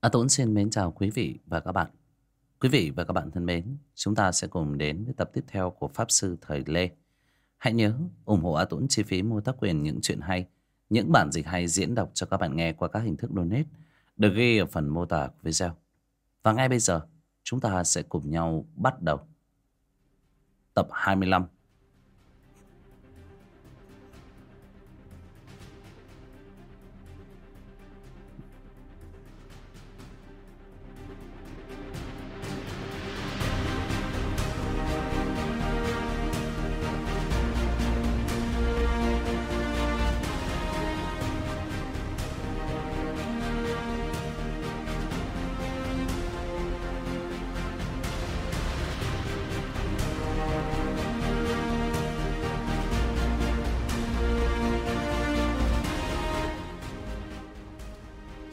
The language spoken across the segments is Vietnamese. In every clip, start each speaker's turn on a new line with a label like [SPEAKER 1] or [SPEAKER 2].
[SPEAKER 1] À, A Tốn xin mến chào quý vị và các bạn. Quý vị và các bạn thân mến, chúng ta sẽ cùng đến với tập tiếp theo của Pháp Sư Thời Lê. Hãy nhớ ủng hộ A Tốn chi phí mua tác quyền những chuyện hay, những bản dịch hay diễn đọc cho các bạn nghe qua các hình thức donate được ghi ở phần mô tả của video. Và ngay bây giờ, chúng ta sẽ cùng nhau bắt đầu. Tập 25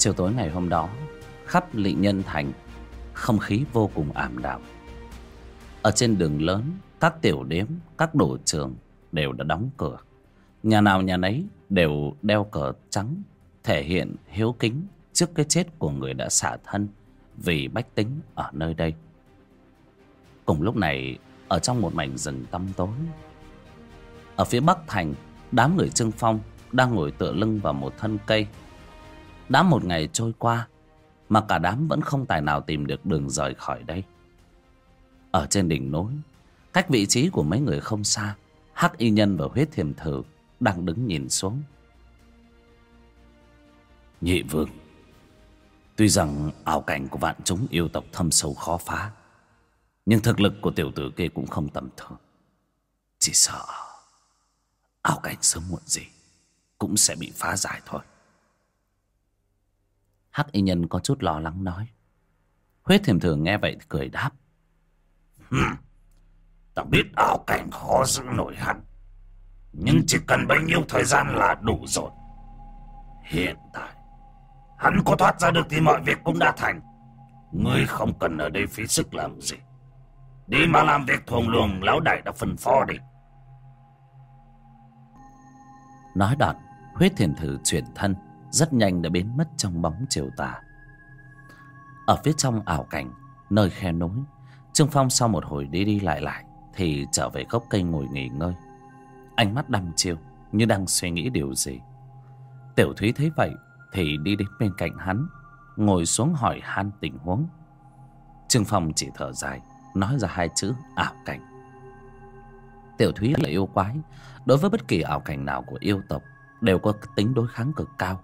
[SPEAKER 1] Chiều tối ngày hôm đó Khắp Lị Nhân Thành Không khí vô cùng ảm đạm. Ở trên đường lớn Các tiểu điếm, các đồ trường Đều đã đóng cửa. Nhà nào nhà nấy đều đeo cờ trắng Thể hiện hiếu kính Trước cái chết của người đã xả thân Vì bách tính ở nơi đây. Cùng lúc này Ở trong một mảnh rừng tăm tối Ở phía bắc thành Đám người Trương Phong Đang ngồi tựa lưng vào một thân cây đã một ngày trôi qua, Mà cả đám vẫn không tài nào tìm được đường rời khỏi đây. Ở trên đỉnh núi, Cách vị trí của mấy người không xa, Hắc y nhân và huyết thiềm thử Đang đứng nhìn xuống. Nhị vương, Tuy rằng ảo cảnh của vạn chúng yêu tộc thâm sâu khó phá, Nhưng thực lực của tiểu tử kia cũng không tầm thường. Chỉ sợ Ảo cảnh sớm muộn gì Cũng sẽ bị phá giải thôi. Hắc y nhân có chút lo lắng nói. Huyết thiềm thường nghe vậy thì cười đáp.
[SPEAKER 2] Ta biết ảo cảnh khó giữ nổi hắn. Nhưng chỉ cần bấy nhiêu thời gian là đủ rồi. Hiện tại, hắn có thoát ra được thì mọi việc cũng đã thành. Ngươi không cần ở đây phí sức làm gì. Đi mà làm việc thuồng luồng lão đại đã phân phó đi.
[SPEAKER 1] Nói đoạn, huyết thiền thử chuyển thân rất nhanh đã biến mất trong bóng chiều tà. Ở phía trong ảo cảnh, nơi khe núi, trương phong sau một hồi đi đi lại lại thì trở về gốc cây ngồi nghỉ ngơi. Ánh mắt đăm chiêu như đang suy nghĩ điều gì. Tiểu thúy thấy vậy thì đi đến bên cạnh hắn, ngồi xuống hỏi han tình huống. Trương phong chỉ thở dài, nói ra hai chữ ảo cảnh. Tiểu thúy là yêu quái, đối với bất kỳ ảo cảnh nào của yêu tộc, đều có tính đối kháng cực cao.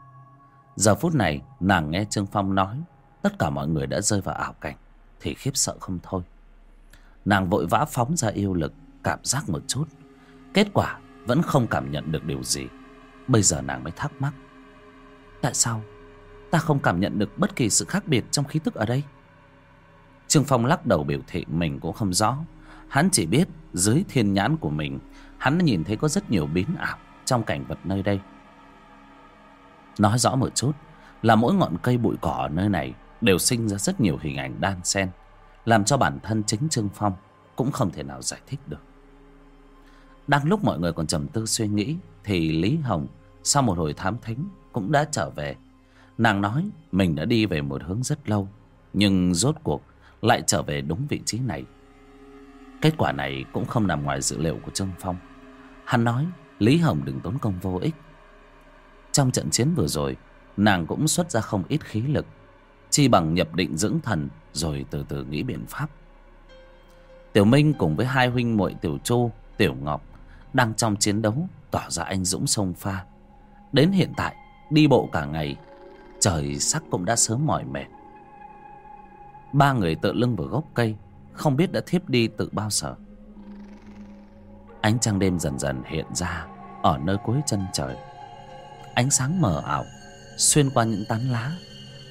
[SPEAKER 1] Giờ phút này, nàng nghe Trương Phong nói, Tất cả mọi người đã rơi vào ảo cảnh, Thì khiếp sợ không thôi. Nàng vội vã phóng ra yêu lực, Cảm giác một chút. Kết quả, vẫn không cảm nhận được điều gì. Bây giờ nàng mới thắc mắc, Tại sao? Ta không cảm nhận được bất kỳ sự khác biệt Trong khí tức ở đây. Trương Phong lắc đầu biểu thị mình cũng không rõ. Hắn chỉ biết dưới thiên nhãn của mình, Hắn nhìn thấy có rất nhiều biến ảo Trong cảnh vật nơi đây. Nói rõ một chút là mỗi ngọn cây bụi cỏ ở nơi này đều sinh ra rất nhiều hình ảnh đan xen, làm cho bản thân chính Trương Phong cũng không thể nào giải thích được. Đang lúc mọi người còn trầm tư suy nghĩ thì Lý Hồng sau một hồi thám thính cũng đã trở về. Nàng nói mình đã đi về một hướng rất lâu nhưng rốt cuộc lại trở về đúng vị trí này. Kết quả này cũng không nằm ngoài dự liệu của Trương Phong. Hắn nói Lý Hồng đừng tốn công vô ích trong trận chiến vừa rồi Nàng cũng xuất ra không ít khí lực Chi bằng nhập định dưỡng thần Rồi từ từ nghĩ biện pháp. Tiểu Minh cùng với hai huynh muội Tiểu Chu, Tiểu Ngọc Đang trong chiến đấu Tỏ ra anh dũng sông pha. Đến hiện tại đi bộ cả ngày Trời sắc cũng đã sớm mỏi mệt. Ba người tự lưng vào gốc cây Không biết đã thiếp đi từ bao giờ. Ánh trăng đêm dần dần hiện ra Ở nơi cuối chân trời ánh sáng mờ ảo, xuyên qua những tán lá,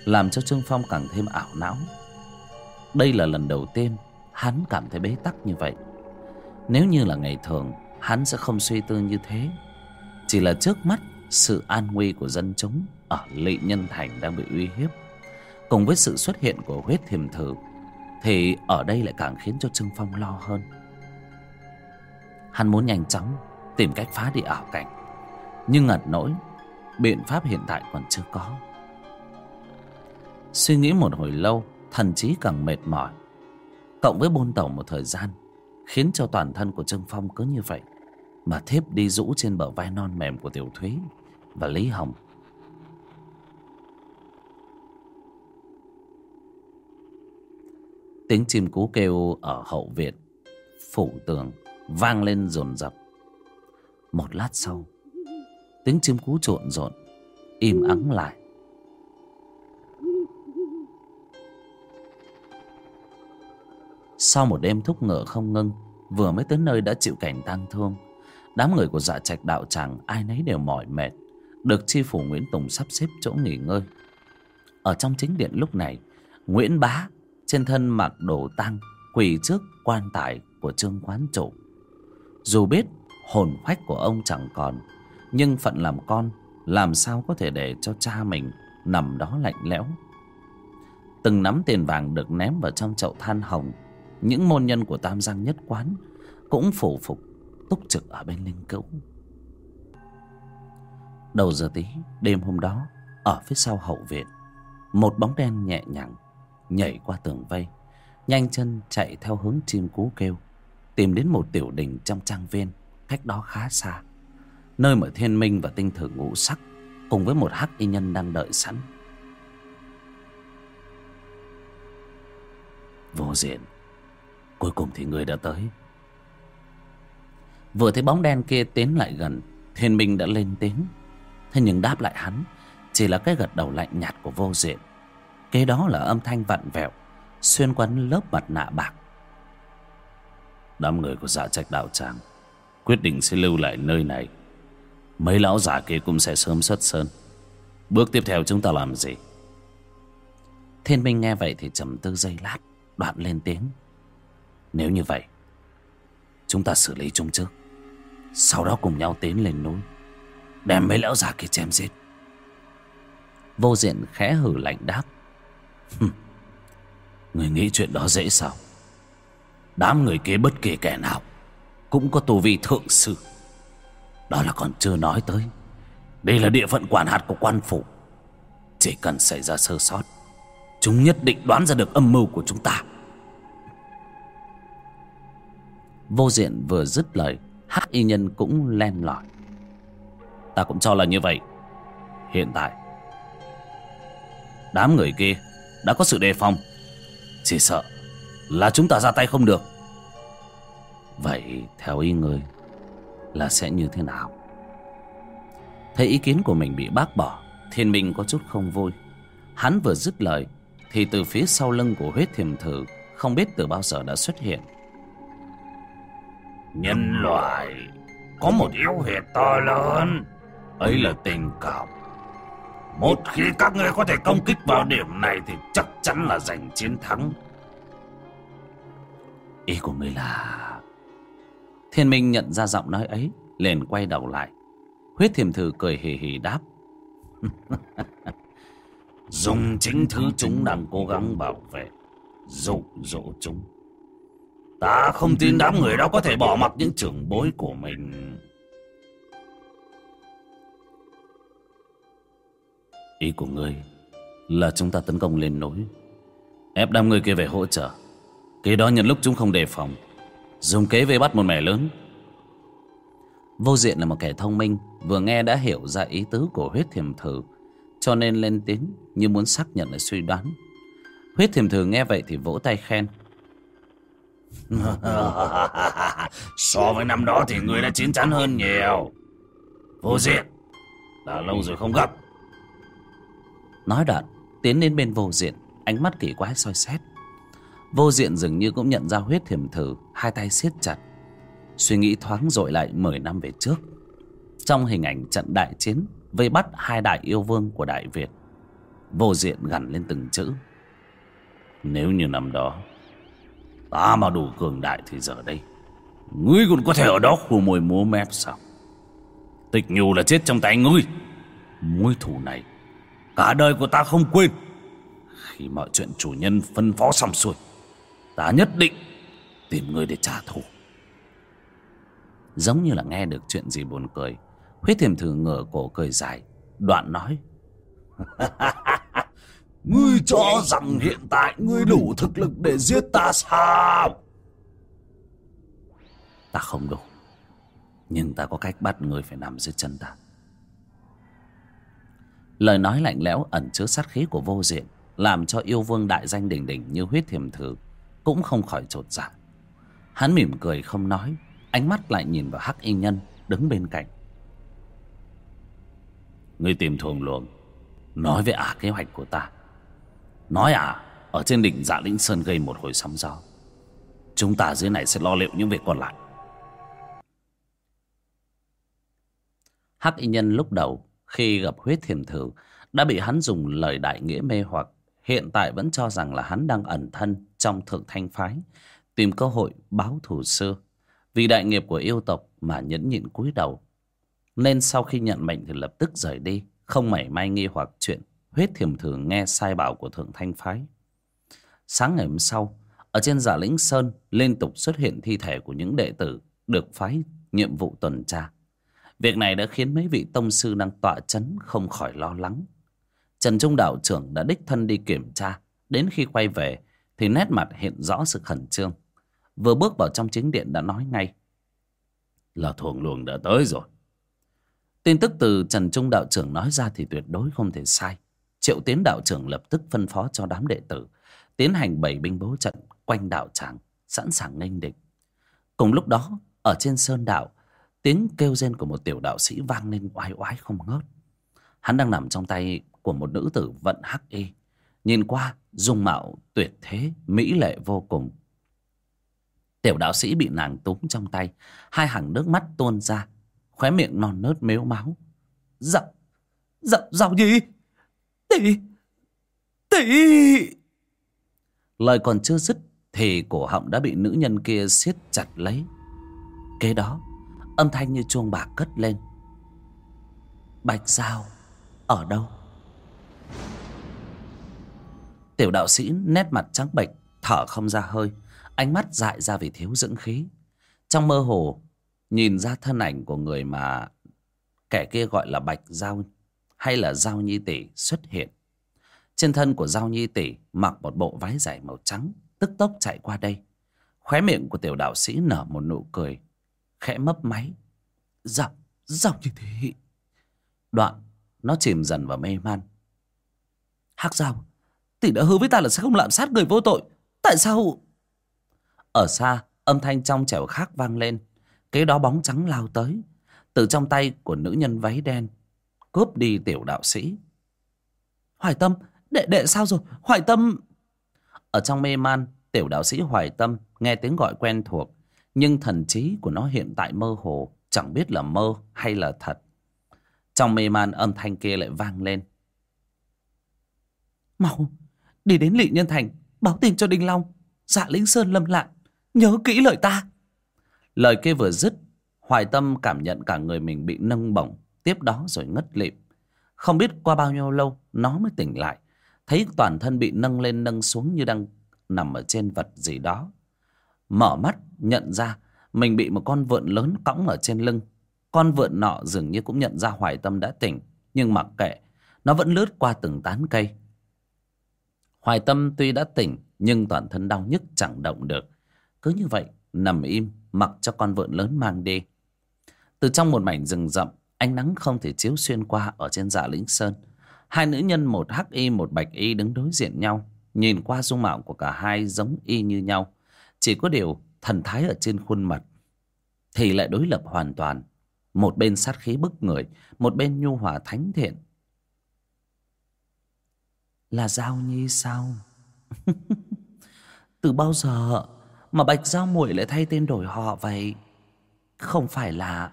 [SPEAKER 1] làm cho trương phong càng thêm ảo não. Đây là lần đầu tiên hắn cảm thấy bế tắc như vậy. Nếu như là ngày thường, hắn sẽ không suy tư như thế. Chỉ là trước mắt, sự an nguy của dân chúng ở lỵ nhân thành đang bị uy hiếp. Cùng với sự xuất hiện của huyết thiềm thử, thì ở đây lại càng khiến cho trương phong lo hơn. Hắn muốn nhanh chóng tìm cách phá đi ảo cảnh, nhưng ngặt nỗi biện pháp hiện tại còn chưa có. Suy nghĩ một hồi lâu, Thần trí càng mệt mỏi. Cộng với bôn tẩu một thời gian, Khiến cho toàn thân của Trương Phong cứ như vậy, Mà thiếp đi rũ trên bờ vai non mềm của Tiểu Thúy Và Lý Hồng. Tiếng chim cú kêu ở hậu viện, Phủ tường Vang lên rồn rập. Một lát sau Tiếng chim cú trộn rộn, Im ắng lại. Sau một đêm thúc ngựa không ngưng Vừa mới tới nơi đã chịu cảnh tang thương, Đám người của dạ trạch đạo tràng Ai nấy đều mỏi mệt, Được chi phủ Nguyễn Tùng sắp xếp chỗ nghỉ ngơi. Ở trong chính điện lúc này, Nguyễn Bá, Trên thân mặc đồ tang, Quỳ trước quan tài của trương quán chủ Dù biết hồn phách của ông chẳng còn nhưng phận làm con, Làm sao có thể để cho cha mình Nằm đó lạnh lẽo? Từng nắm tiền vàng được ném vào trong chậu than hồng, những môn nhân của tam giang nhất quán cũng phủ phục, túc trực ở bên linh cữu. Đầu giờ tí, đêm hôm đó, ở phía sau hậu viện, một bóng đen nhẹ nhàng nhảy qua tường vây, nhanh chân chạy theo hướng chim cú kêu, tìm đến một tiểu đình trong trang viên cách đó khá xa nơi mà thiên minh và tinh thử ngũ sắc cùng với một hắc y nhân đang đợi sẵn. Vô diện, Cuối cùng thì người đã tới. Vừa thấy bóng đen kia tiến lại gần, Thiên Minh đã lên tiếng. Thế nhưng đáp lại hắn, Chỉ là cái gật đầu lạnh nhạt của vô diện. Kế đó là âm thanh vặn vẹo, Xuyên qua lớp mặt nạ bạc. Đám người của dạ trạch đạo tràng, Quyết định sẽ lưu lại nơi này. Mấy lão già kia cũng sẽ sớm xuất sơn. Bước tiếp theo chúng ta làm gì? Thiên Minh nghe vậy thì trầm tư giây lát Đoạn lên tiếng. Nếu như vậy Chúng ta xử lý chúng trước. Sau đó cùng nhau tiến lên núi Đem mấy lão già kia chém giết. Vô diện khẽ hử lạnh đáp. Người nghĩ chuyện đó dễ sao? Đám người kia bất kỳ kẻ nào Cũng có tu vi thượng sư đó là còn chưa nói tới. Đây là địa phận quản hạt của quan phủ. Chỉ cần xảy ra sơ sót, Chúng nhất định đoán ra được âm mưu của chúng ta. Vô diện vừa dứt lời, Hắc y nhân cũng len lỏi. Ta cũng cho là như vậy. Hiện tại, Đám người kia đã có sự đề phòng. Chỉ sợ là chúng ta ra tay không được. Vậy theo ý người là sẽ như thế nào. Thấy ý kiến của mình bị bác bỏ Thiên Minh có chút không vui. Hắn vừa dứt lời Thì từ phía sau lưng của huyết thiềm thử Không biết từ bao giờ đã xuất hiện.
[SPEAKER 2] Nhân loại có một yếu hiệt to lớn. Ấy là tình cảm. Một khi các ngươi có thể công kích vào điểm này Thì chắc chắn là giành chiến thắng.
[SPEAKER 1] Ý của ngươi là Thiên Minh nhận ra giọng nói ấy liền quay đầu lại Huyết thiềm thử cười hì hì đáp
[SPEAKER 2] Dùng chính thứ chúng đang cố gắng bảo vệ Dụ dỗ chúng Ta không tin đám người đó có thể bỏ mặc những trưởng bối của mình.
[SPEAKER 1] Ý của ngươi là chúng ta tấn công lên núi. Ép đám người kia về hỗ trợ. Kế đó nhân lúc chúng không đề phòng. Dùng kế vây bắt một mẻ lớn. Vô diện là một kẻ thông minh. Vừa nghe đã hiểu ra ý tứ của huyết thiềm thử. Cho nên lên tiếng như muốn xác nhận lại suy đoán. Huyết thiềm thử nghe vậy thì vỗ tay khen.
[SPEAKER 2] so với năm đó thì người đã chín chắn hơn nhiều vô diện đã lâu rồi không gặp
[SPEAKER 1] nói đoạn tiến đến bên vô diện ánh mắt kỳ quái soi xét vô diện dường như cũng nhận ra huyết thiểm thử, hai tay siết chặt. Suy nghĩ thoáng dội lại mười năm về trước. Trong hình ảnh trận đại chiến vây bắt hai đại yêu vương của đại việt, vô diện gằn lên từng chữ. Nếu như năm đó, Ta mà đủ cường đại thì giờ đây, Ngươi còn có thể ở đó khu môi múa mép sao? Tịch nhu là chết trong tay ngươi. Mối thù này, Cả đời của ta không quên. Khi mọi chuyện chủ nhân phân phó xong xuôi Ta nhất định Tìm ngươi để trả thù. Giống như là nghe được chuyện gì buồn cười, Huyết thiềm thử ngửa cổ cười dài, Đoạn nói.
[SPEAKER 2] Ngươi cho rằng hiện tại ngươi đủ thực lực để giết ta sao?
[SPEAKER 1] Ta không đủ, Nhưng ta có cách bắt ngươi phải nằm dưới chân ta. Lời nói lạnh lẽo ẩn chứa sát khí của vô diện, Làm cho yêu vương đại danh đỉnh đỉnh như huyết thiềm thử cũng không khỏi trột dạ. Hắn mỉm cười không nói Ánh mắt lại nhìn vào hắc y nhân Đứng bên cạnh. Ngươi tìm thuồng luồng Nói về ả kế hoạch của ta. Nói à Ở trên đỉnh dạ lĩnh sơn gây một hồi sóng gió. Chúng ta dưới này sẽ lo liệu những việc còn lại. Hắc y nhân lúc đầu khi gặp huyết thiềm thử đã bị hắn dùng lời đại nghĩa mê hoặc hiện tại vẫn cho rằng là hắn đang ẩn thân trong thượng thanh phái, tìm cơ hội báo thù xưa vì đại nghiệp của yêu tộc mà nhẫn nhịn cúi đầu. Nên sau khi nhận mệnh thì lập tức rời đi, không mảy may nghi hoặc chuyện huyết thiềm thử nghe sai bảo của thượng thanh phái. Sáng ngày hôm sau, ở trên giả lĩnh sơn liên tục xuất hiện thi thể của những đệ tử được phái nhiệm vụ tuần tra. Việc này đã khiến mấy vị tông sư đang tọa chấn không khỏi lo lắng. Trần Trung đạo trưởng đã đích thân đi kiểm tra. Đến khi quay về thì nét mặt hiện rõ sự khẩn trương. Vừa bước vào trong chính điện đã nói ngay. Là thuồng luồng đã tới rồi. Tin tức từ Trần Trung đạo trưởng nói ra thì tuyệt đối không thể sai. Triệu tiến đạo trưởng lập tức phân phó cho đám đệ tử tiến hành bảy binh bố trận quanh đạo tràng sẵn sàng nghênh địch. Cùng lúc đó ở trên sơn đạo Tiếng kêu rên của một tiểu đạo sĩ vang lên oai oái không ngớt. Hắn đang nằm trong tay của một nữ tử vận hắc y. Nhìn qua, dung mạo tuyệt thế, mỹ lệ vô cùng. Tiểu đạo sĩ bị nàng túm trong tay, hai hàng nước mắt tuôn ra, khóe miệng non nớt mếu máu. Dạ, dạ, giàu gì? Tỷ, tỷ... Lời còn chưa dứt thì cổ họng đã bị nữ nhân kia siết chặt lấy. Kế đó, âm thanh như chuông bạc cất lên bạch sao ở đâu? Tiểu đạo sĩ nét mặt trắng bệch, thở không ra hơi, ánh mắt dại ra vì thiếu dưỡng khí. Trong mơ hồ, nhìn ra thân ảnh của người mà kẻ kia gọi là bạch giao hay là giao nhi tỷ xuất hiện. Trên thân của giao nhi tỷ mặc một bộ váy dài màu trắng, tức tốc chạy qua đây. Khóe miệng của tiểu đạo sĩ nở một nụ cười, khẽ mấp máy. Dạ, giọng giọng như thế đoạn nó chìm dần vào mê man. Hắc giao, tỷ đã hứa với ta là sẽ không lạm sát người vô tội. Tại sao? Ở xa, âm thanh trong trẻo khác vang lên. Kế đó bóng trắng lao tới. Từ trong tay của nữ nhân váy đen, cướp đi tiểu đạo sĩ. Hoài tâm, đệ đệ sao rồi? Hoài tâm! Ở trong mê man, tiểu đạo sĩ hoài tâm nghe tiếng gọi quen thuộc. Nhưng thần trí của nó hiện tại mơ hồ, chẳng biết là mơ hay là thật trong mê man âm thanh kia lại vang lên. Mau, đi đến lị nhân thành, báo tin cho đinh long. Dạ lĩnh sơn lâm lạn, nhớ kỹ lời ta. Lời kia vừa dứt, hoài tâm cảm nhận cả người mình bị nâng bổng, tiếp đó rồi ngất lịm. Không biết qua bao nhiêu lâu, nó mới tỉnh lại. Thấy toàn thân bị nâng lên nâng xuống như đang nằm ở trên vật gì đó. Mở mắt, nhận ra mình bị một con vượn lớn cõng ở trên lưng con vượn nọ dường như cũng nhận ra hoài tâm đã tỉnh, nhưng mặc kệ, nó vẫn lướt qua từng tán cây. Hoài tâm tuy đã tỉnh, nhưng toàn thân đau nhức chẳng động được. Cứ như vậy, nằm im, mặc cho con vượn lớn mang đi. Từ trong một mảnh rừng rậm, ánh nắng không thể chiếu xuyên qua ở trên dạ lĩnh sơn. Hai nữ nhân, một hắc y, một bạch y đứng đối diện nhau, nhìn qua dung mạo của cả hai giống y như nhau. Chỉ có điều thần thái ở trên khuôn mặt thì lại đối lập hoàn toàn một bên sát khí bức người, một bên nhu hòa thánh thiện. Là giao nhi sao? Từ bao giờ mà bạch giao muội lại thay tên đổi họ vậy? Không phải là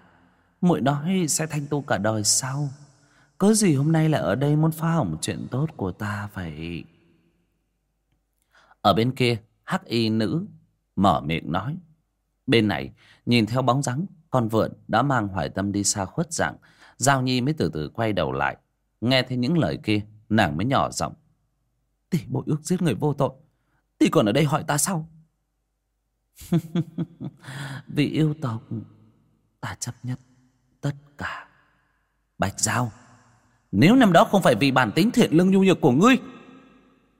[SPEAKER 1] muội nói sẽ thanh tu cả đời sau cớ gì hôm nay lại ở đây muốn phá hỏng chuyện tốt của ta vậy? Ở bên kia, hắc y nữ mở miệng nói, bên này, nhìn theo bóng dáng con vượn đã mang hoài tâm đi xa khuất dạng. Giao nhi mới từ từ quay đầu lại. Nghe thấy những lời kia, nàng mới nhỏ giọng. Tỷ bội ước giết người vô tội. Tỷ còn ở đây hỏi ta sao? vì yêu tộc, ta chấp nhận tất cả. Bạch giao, nếu năm đó không phải vì bản tính thiện lương nhu nhược của ngươi,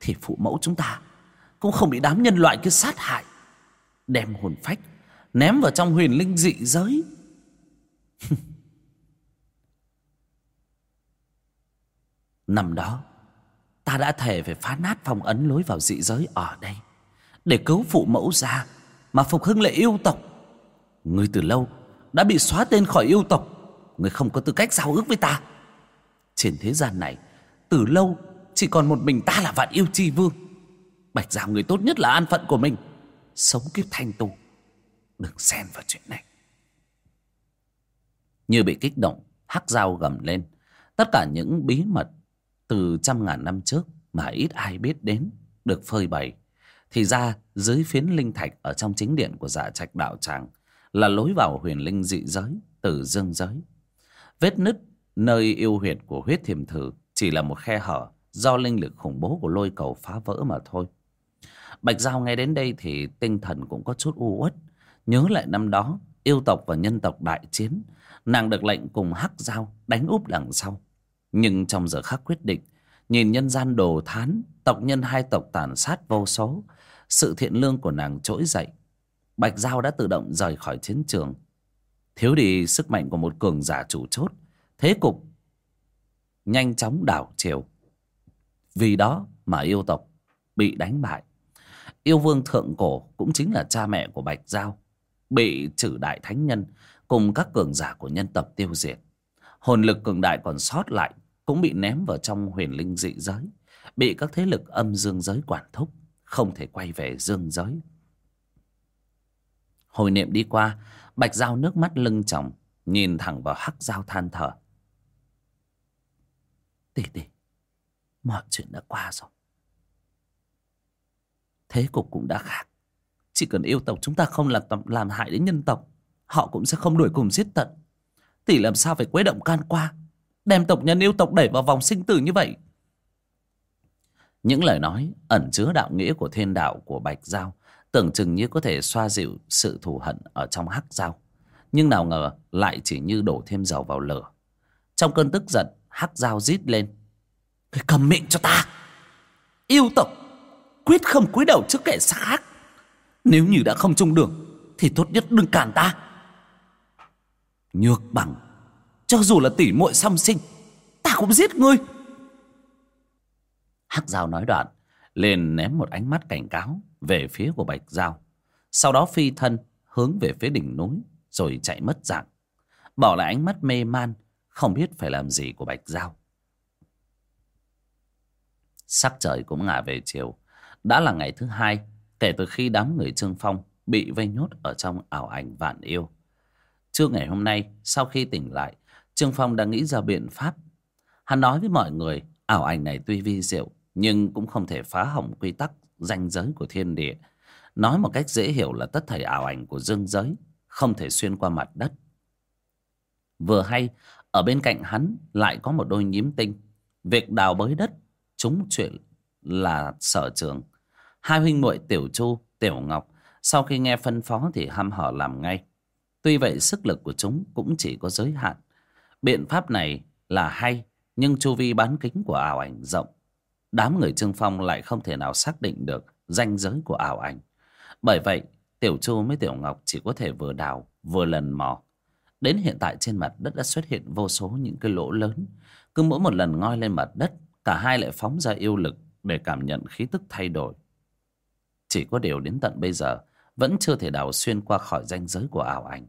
[SPEAKER 1] Thì phụ mẫu chúng ta Cũng không bị đám nhân loại kia sát hại, Đem hồn phách Ném vào trong huyền linh dị giới. Năm đó, Ta đã thề phải phá nát phong ấn lối vào dị giới ở đây, Để cứu phụ mẫu ra Mà Phục Hưng lại yêu tộc. Ngươi từ lâu Đã bị xóa tên khỏi yêu tộc, Ngươi không có tư cách giao ước với ta. Trên thế gian này, Từ lâu chỉ còn một mình ta là vạn yêu chi vương. Bạch Giao, người tốt nhất là an phận của mình, Sống kiếp thanh tu. Đừng xen vào chuyện này. Như bị kích động, Hắc dao gầm lên. Tất cả những bí mật Từ trăm ngàn năm trước Mà ít ai biết đến Được phơi bày, Thì ra dưới phiến linh thạch Ở trong chính điện của dạ trạch đạo tràng Là lối vào huyền linh dị giới Từ dương giới. Vết nứt nơi yêu huyệt của huyết thiềm thử Chỉ là một khe hở Do linh lực khủng bố của lôi cầu phá vỡ mà thôi. Bạch Giao nghe đến đây thì tinh thần cũng có chút u uất. Nhớ lại năm đó, yêu tộc và nhân tộc đại chiến, nàng được lệnh cùng Hắc Giao đánh úp đằng sau. Nhưng trong giờ khắc quyết định, nhìn nhân gian đồ thán, tộc nhân hai tộc tàn sát vô số, sự thiện lương của nàng trỗi dậy. Bạch Giao đã tự động rời khỏi chiến trường. Thiếu đi sức mạnh của một cường giả chủ chốt, thế cục nhanh chóng đảo chiều. Vì đó mà yêu tộc bị đánh bại. Yêu vương thượng cổ cũng chính là cha mẹ của Bạch Giao. Bị trừ đại thánh nhân cùng các cường giả của nhân tộc tiêu diệt. Hồn lực cường đại còn sót lại cũng bị ném vào trong huyền linh dị giới. Bị các thế lực âm dương giới quản thúc. Không thể quay về dương giới. Hồi niệm đi qua, Bạch Giao nước mắt lưng tròng, nhìn thẳng vào hắc Giao than thở. Tỷ tỷ, mọi chuyện đã qua rồi thế cục cũng đã khác chỉ cần yêu tộc chúng ta không làm làm hại đến nhân tộc, họ cũng sẽ không đuổi cùng giết tận. Tỷ làm sao phải quấy động can qua, đem tộc nhân yêu tộc đẩy vào vòng sinh tử như vậy? Những lời nói ẩn chứa đạo nghĩa của thiên đạo của bạch giao, tưởng chừng như có thể xoa dịu sự thù hận ở trong hắc giao. Nhưng nào ngờ lại chỉ như đổ thêm dầu vào lửa. Trong cơn tức giận, hắc giao rít lên. Cầm miệng cho ta! Yêu tộc, quyết không cúi đầu trước kẻ khác nếu như đã không chung đường, thì tốt nhất đừng cản ta. Nhược bằng, cho dù là tỷ muội song sinh, ta cũng giết ngươi. Hắc giao nói đoạn, liền ném một ánh mắt cảnh cáo về phía của bạch giao. Sau đó phi thân hướng về phía đỉnh núi, rồi chạy mất dạng. Bỏ lại ánh mắt mê man, không biết phải làm gì của bạch giao. Sắc trời cũng ngả về chiều. Đã là ngày thứ hai kể từ khi đám người Trương Phong bị vây nhốt ở trong ảo ảnh vạn yêu. Trưa ngày hôm nay, sau khi tỉnh lại, Trương Phong đã nghĩ ra biện pháp. Hắn nói với mọi người, ảo ảnh này tuy vi diệu, nhưng cũng không thể phá hỏng quy tắc danh giới của thiên địa. Nói một cách dễ hiểu là tất thảy ảo ảnh của dương giới, không thể xuyên qua mặt đất. Vừa hay, ở bên cạnh hắn lại có một đôi nhím tinh. Việc đào bới đất, chúng chuyện là sở trường hai huynh muội tiểu chu, tiểu ngọc, sau khi nghe phân phó thì ham hở làm ngay. Tuy vậy, sức lực của chúng cũng chỉ có giới hạn. Biện pháp này là hay, nhưng chu vi bán kính của ảo ảnh rộng. Đám người trương phong lại không thể nào xác định được danh giới của ảo ảnh. Bởi vậy, tiểu chu với tiểu ngọc chỉ có thể vừa đào, vừa lần mò. Đến hiện tại trên mặt đất đã xuất hiện vô số những cái lỗ lớn. Cứ mỗi một lần ngoi lên mặt đất, cả hai lại phóng ra yêu lực để cảm nhận khí tức thay đổi. Chỉ có điều đến tận bây giờ vẫn chưa thể đào xuyên qua khỏi ranh giới của ảo ảnh.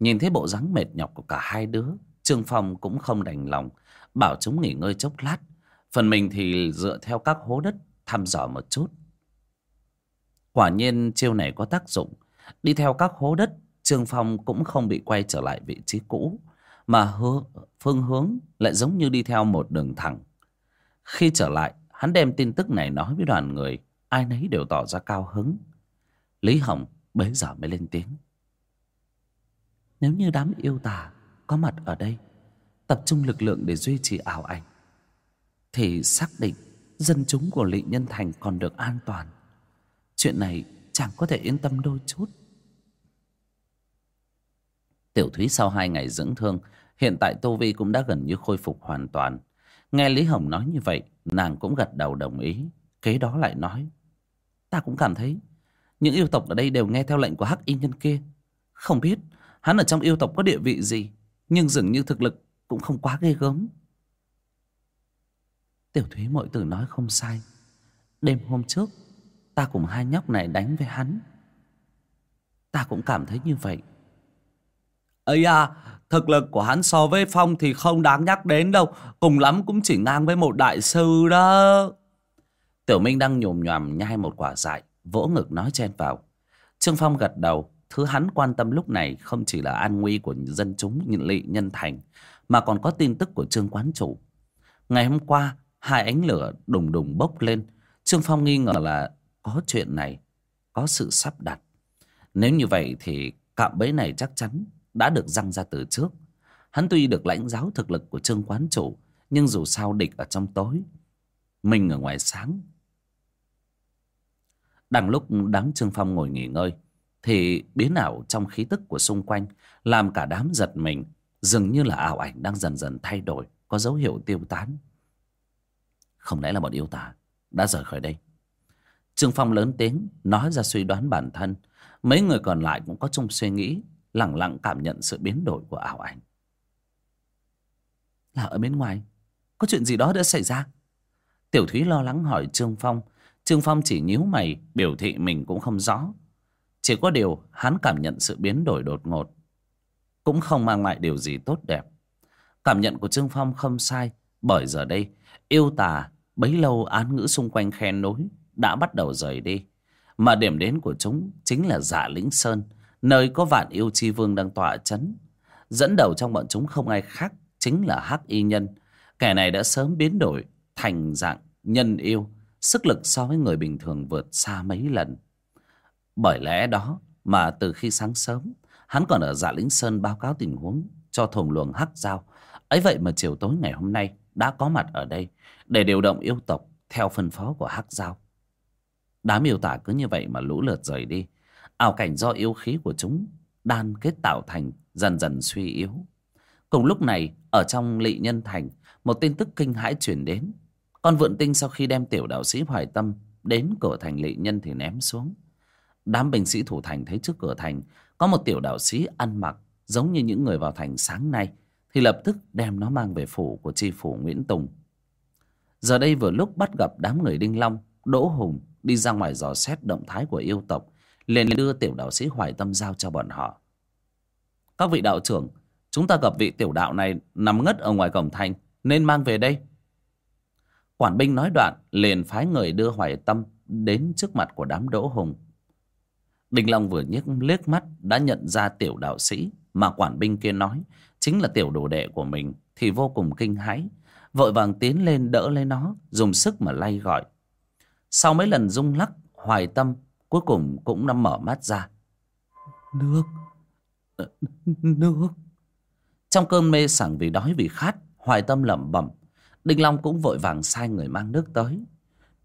[SPEAKER 1] Nhìn thấy bộ dáng mệt nhọc của cả hai đứa, Trương Phong cũng không đành lòng, bảo chúng nghỉ ngơi chốc lát. Phần mình thì dựa theo các hố đất thăm dò một chút. Quả nhiên chiêu này có tác dụng. Đi theo các hố đất, Trương Phong cũng không bị quay trở lại vị trí cũ, mà hướng, phương hướng lại giống như đi theo một đường thẳng. Khi trở lại, Hắn đem tin tức này nói với đoàn người Ai nấy đều tỏ ra cao hứng. Lý Hồng bấy giờ mới lên tiếng. Nếu như đám yêu tà Có mặt ở đây, Tập trung lực lượng để duy trì ảo ảnh, Thì xác định Dân chúng của Lị Nhân Thành còn được an toàn. Chuyện này chẳng có thể yên tâm đôi chút. Tiểu Thúy sau hai ngày dưỡng thương, Hiện tại Tô Vi cũng đã gần như khôi phục hoàn toàn. Nghe Lý Hồng nói như vậy, Nàng cũng gật đầu đồng ý, Kế đó lại nói. Ta cũng cảm thấy. Những yêu tộc ở đây đều nghe theo lệnh của hắc y nhân kia. Không biết, hắn ở trong yêu tộc có địa vị gì, Nhưng dường như thực lực cũng không quá ghê gớm. Tiểu Thúy mọi từ nói không sai. Đêm hôm trước, Ta cùng hai nhóc này đánh với hắn. Ta cũng cảm thấy như vậy. Ấy à thực lực của hắn so với phong thì không đáng nhắc đến đâu. Cùng lắm cũng chỉ ngang với một đại sư đó tiểu minh đang nhồm nhòm nhai một quả dại vỗ ngực nói chen vào trương phong gật đầu thứ hắn quan tâm lúc này không chỉ là an nguy của dân chúng nhịn lị nhân thành mà còn có tin tức của trương quán chủ ngày hôm qua hai ánh lửa đùng đùng bốc lên trương phong nghi ngờ là có chuyện này có sự sắp đặt nếu như vậy thì cạm bẫy này chắc chắn đã được răng ra từ trước. Hắn tuy được lãnh giáo thực lực của trương quán chủ, nhưng dù sao địch ở trong tối, mình ở ngoài sáng đang lúc đám trương phong ngồi nghỉ ngơi, thì biến ảo trong khí tức của xung quanh, làm cả đám giật mình, dường như là ảo ảnh đang dần dần thay đổi, có dấu hiệu tiêu tán. Không lẽ là bọn yêu tả đã rời khỏi đây? Trương Phong lớn tiếng nói ra suy đoán bản thân. Mấy người còn lại cũng có chung suy nghĩ lặng lặng cảm nhận sự biến đổi của ảo ảnh là ở bên ngoài có chuyện gì đó đã xảy ra tiểu thúy lo lắng hỏi trương phong trương phong chỉ nhíu mày, biểu thị mình cũng không rõ. Chỉ có điều hắn cảm nhận sự biến đổi đột ngột. Cũng không mang lại điều gì tốt đẹp. Cảm nhận của trương phong không sai, bởi giờ đây, yêu tà, bấy lâu án ngữ xung quanh khen nối đã bắt đầu rời đi. Mà điểm đến của chúng chính là giả lĩnh sơn, nơi có vạn yêu chi vương đang tọa chấn. Dẫn đầu trong bọn chúng không ai khác chính là hắc y nhân. Kẻ này đã sớm biến đổi thành dạng nhân yêu sức lực so với người bình thường vượt xa mấy lần. Bởi lẽ đó mà từ khi sáng sớm, hắn còn ở dạ lĩnh sơn báo cáo tình huống cho thùng luồng hắc giao. Ấy vậy mà chiều tối ngày hôm nay đã có mặt ở đây để điều động yêu tộc theo phân phó của hắc giao. Đám yêu tả cứ như vậy mà lũ lượt rời đi. Ảo cảnh do yêu khí của chúng đan kết tạo thành dần dần suy yếu. Cùng lúc này, ở trong lị nhân thành, một tin tức kinh hãi chuyển đến con vượn tinh sau khi đem tiểu đạo sĩ hoài tâm đến cửa thành lị nhân thì ném xuống. Đám binh sĩ thủ thành thấy trước cửa thành có một tiểu đạo sĩ ăn mặc giống như những người vào thành sáng nay, thì lập tức đem nó mang về phủ của tri phủ nguyễn tùng. Giờ đây vừa lúc bắt gặp đám người đinh long, đỗ hùng đi ra ngoài dò xét động thái của yêu tộc, liền đưa tiểu đạo sĩ hoài tâm giao cho bọn họ. Các vị đạo trưởng, chúng ta gặp vị tiểu đạo này nằm ngất ở ngoài cổng thành, nên mang về đây quản binh nói đoạn liền phái người đưa hoài tâm đến trước mặt của đám đỗ hùng. Đinh long vừa nhếch liếc mắt đã nhận ra tiểu đạo sĩ mà quản binh kia nói chính là tiểu đồ đệ của mình thì vô cùng kinh hãi. Vội vàng tiến lên đỡ lấy nó dùng sức mà lay gọi. Sau mấy lần rung lắc hoài tâm cuối cùng cũng đã mở mắt ra. Nước. Nước. Trong cơn mê sảng vì đói vì khát hoài tâm lẩm bẩm đinh long cũng vội vàng sai người mang nước tới.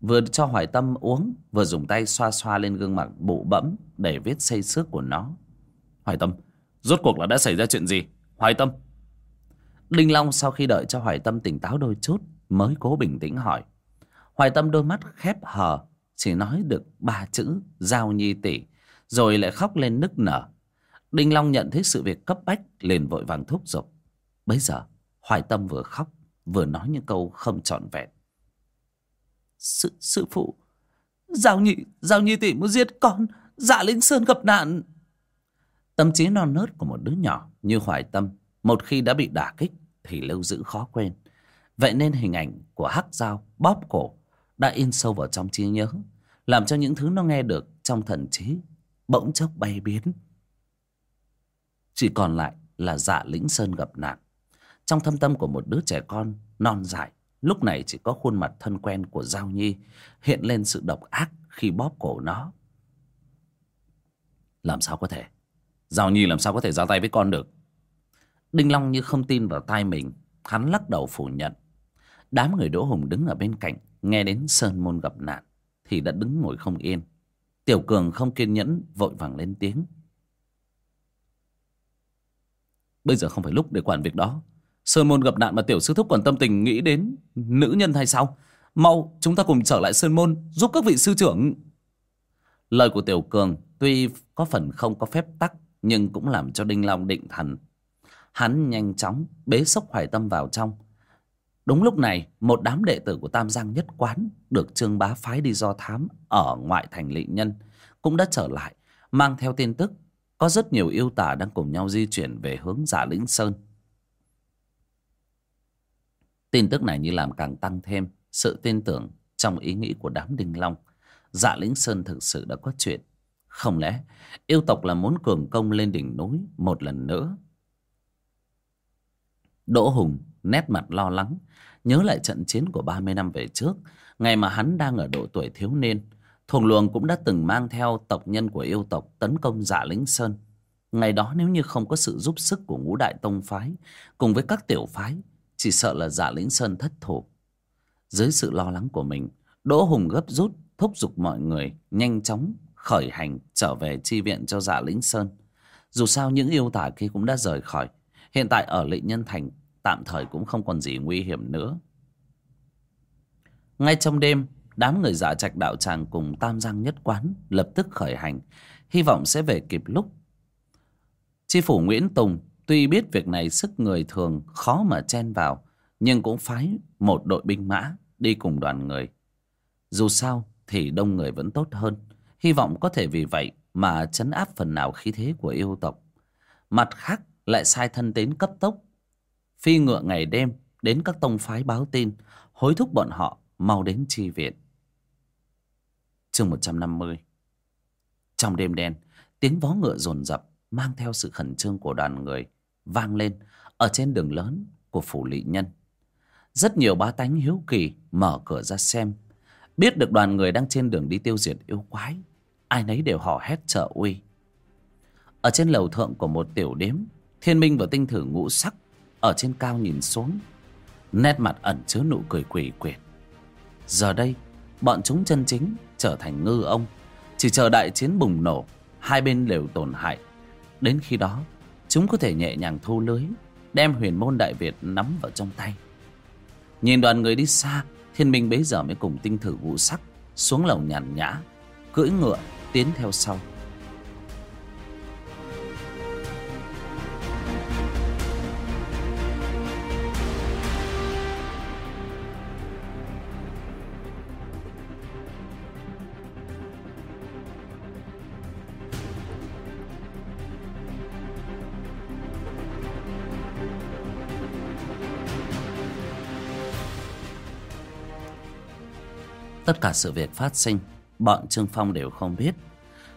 [SPEAKER 1] Vừa cho hoài tâm uống, vừa dùng tay xoa xoa lên gương mặt bụ bẫm để viết xây xước của nó. Hoài tâm, rốt cuộc là đã xảy ra chuyện gì? Hoài tâm. Đinh long sau khi đợi cho hoài tâm tỉnh táo đôi chút mới cố bình tĩnh hỏi. Hoài tâm đôi mắt khép hờ, chỉ nói được ba chữ giao nhi tỷ rồi lại khóc lên nức nở. Đinh long nhận thấy sự việc cấp bách liền vội vàng thúc giục. Bấy giờ, hoài tâm vừa khóc vừa nói những câu không trọn vẹn. Sư, sư phụ giao nhị giao nhi tỷ muốn giết con dạ linh sơn gặp nạn. Tâm trí non nớt của một đứa nhỏ như hoài tâm một khi đã bị đả kích thì lưu giữ khó quên. Vậy nên hình ảnh của hắc dao bóp cổ đã in sâu vào trong trí nhớ làm cho những thứ nó nghe được trong thần trí bỗng chốc bay biến. Chỉ còn lại là dạ lĩnh sơn gặp nạn trong thâm tâm của một đứa trẻ con non dại, lúc này chỉ có khuôn mặt thân quen của giao nhi hiện lên sự độc ác khi bóp cổ nó. Làm sao có thể? Giao nhi làm sao có thể ra tay với con được? Đinh long như không tin vào tai mình, hắn lắc đầu phủ nhận. Đám người đỗ hùng đứng ở bên cạnh, nghe đến sơn môn gặp nạn thì đã đứng ngồi không yên. Tiểu cường không kiên nhẫn, vội vàng lên tiếng. Bây giờ không phải lúc để quản việc đó sơn môn gặp nạn mà tiểu sư thúc còn tâm tình nghĩ đến nữ nhân hay sao? Mau, chúng ta cùng trở lại Sơn Môn, Giúp các vị sư trưởng. Lời của Tiểu Cường tuy có phần không có phép tắc, Nhưng cũng làm cho Đinh Long định thần. Hắn nhanh chóng bế sốc hoài tâm vào trong. Đúng lúc này, Một đám đệ tử của Tam Giang Nhất Quán Được Trương Bá phái đi do thám Ở ngoại thành Lị Nhân Cũng đã trở lại, Mang theo tin tức Có rất nhiều yêu tả đang cùng nhau di chuyển Về hướng giả lĩnh Sơn. Tin tức này như làm càng tăng thêm sự tin tưởng trong ý nghĩ của đám Đinh Long. Dạ Lĩnh Sơn thực sự đã có chuyện. Không lẽ yêu tộc là muốn cường công lên đỉnh núi một lần nữa? Đỗ Hùng nét mặt lo lắng, nhớ lại trận chiến của 30 năm về trước, ngày mà hắn đang ở độ tuổi thiếu niên. Thuồng Luồng cũng đã từng mang theo tộc nhân của yêu tộc tấn công dạ Lĩnh Sơn. Ngày đó nếu như không có sự giúp sức của ngũ đại tông phái cùng với các tiểu phái, chỉ sợ là dạ Lĩnh Sơn thất thủ. Dưới sự lo lắng của mình, Đỗ Hùng gấp rút thúc giục mọi người nhanh chóng khởi hành trở về chi viện cho dạ lĩnh Sơn. Dù sao những yêu tả kia cũng đã rời khỏi. Hiện tại ở Lệ Nhân Thành tạm thời cũng không còn gì nguy hiểm nữa. Ngay trong đêm, đám người giả trạch đạo tràng cùng Tam Giang nhất quán lập tức khởi hành, hy vọng sẽ về kịp lúc. Chi phủ Nguyễn Tùng tuy biết việc này sức người thường khó mà chen vào, nhưng cũng phái một đội binh mã đi cùng đoàn người. Dù sao thì đông người vẫn tốt hơn, hy vọng có thể vì vậy mà chấn áp phần nào khí thế của yêu tộc. Mặt khác lại sai thân tín cấp tốc, phi ngựa ngày đêm đến các tông phái báo tin, hối thúc bọn họ mau đến chi viện. Chương 150 Trong đêm đen, tiếng vó ngựa rồn rập mang theo sự khẩn trương của đoàn người vang lên ở trên đường lớn của phủ lỵ nhân. Rất nhiều bá tánh hiếu kỳ mở cửa ra xem. Biết được đoàn người đang trên đường đi tiêu diệt yêu quái. Ai nấy đều hò hét trợ uy. Ở trên lầu thượng của một tiểu đếm, thiên minh và tinh thử ngũ sắc ở trên cao nhìn xuống. Nét mặt ẩn chứa nụ cười quỷ quyệt. Giờ đây, bọn chúng chân chính trở thành ngư ông. Chỉ chờ đại chiến bùng nổ, hai bên đều tổn hại. Đến khi đó, chúng có thể nhẹ nhàng thu lưới, đem huyền môn đại Việt nắm vào trong tay. Nhìn đoàn người đi xa Thiên minh bấy giờ mới cùng tinh thử vũ sắc Xuống lầu nhàn nhã Cưỡi ngựa tiến theo sau Tất cả sự việc phát sinh, Bọn Trương Phong đều không biết.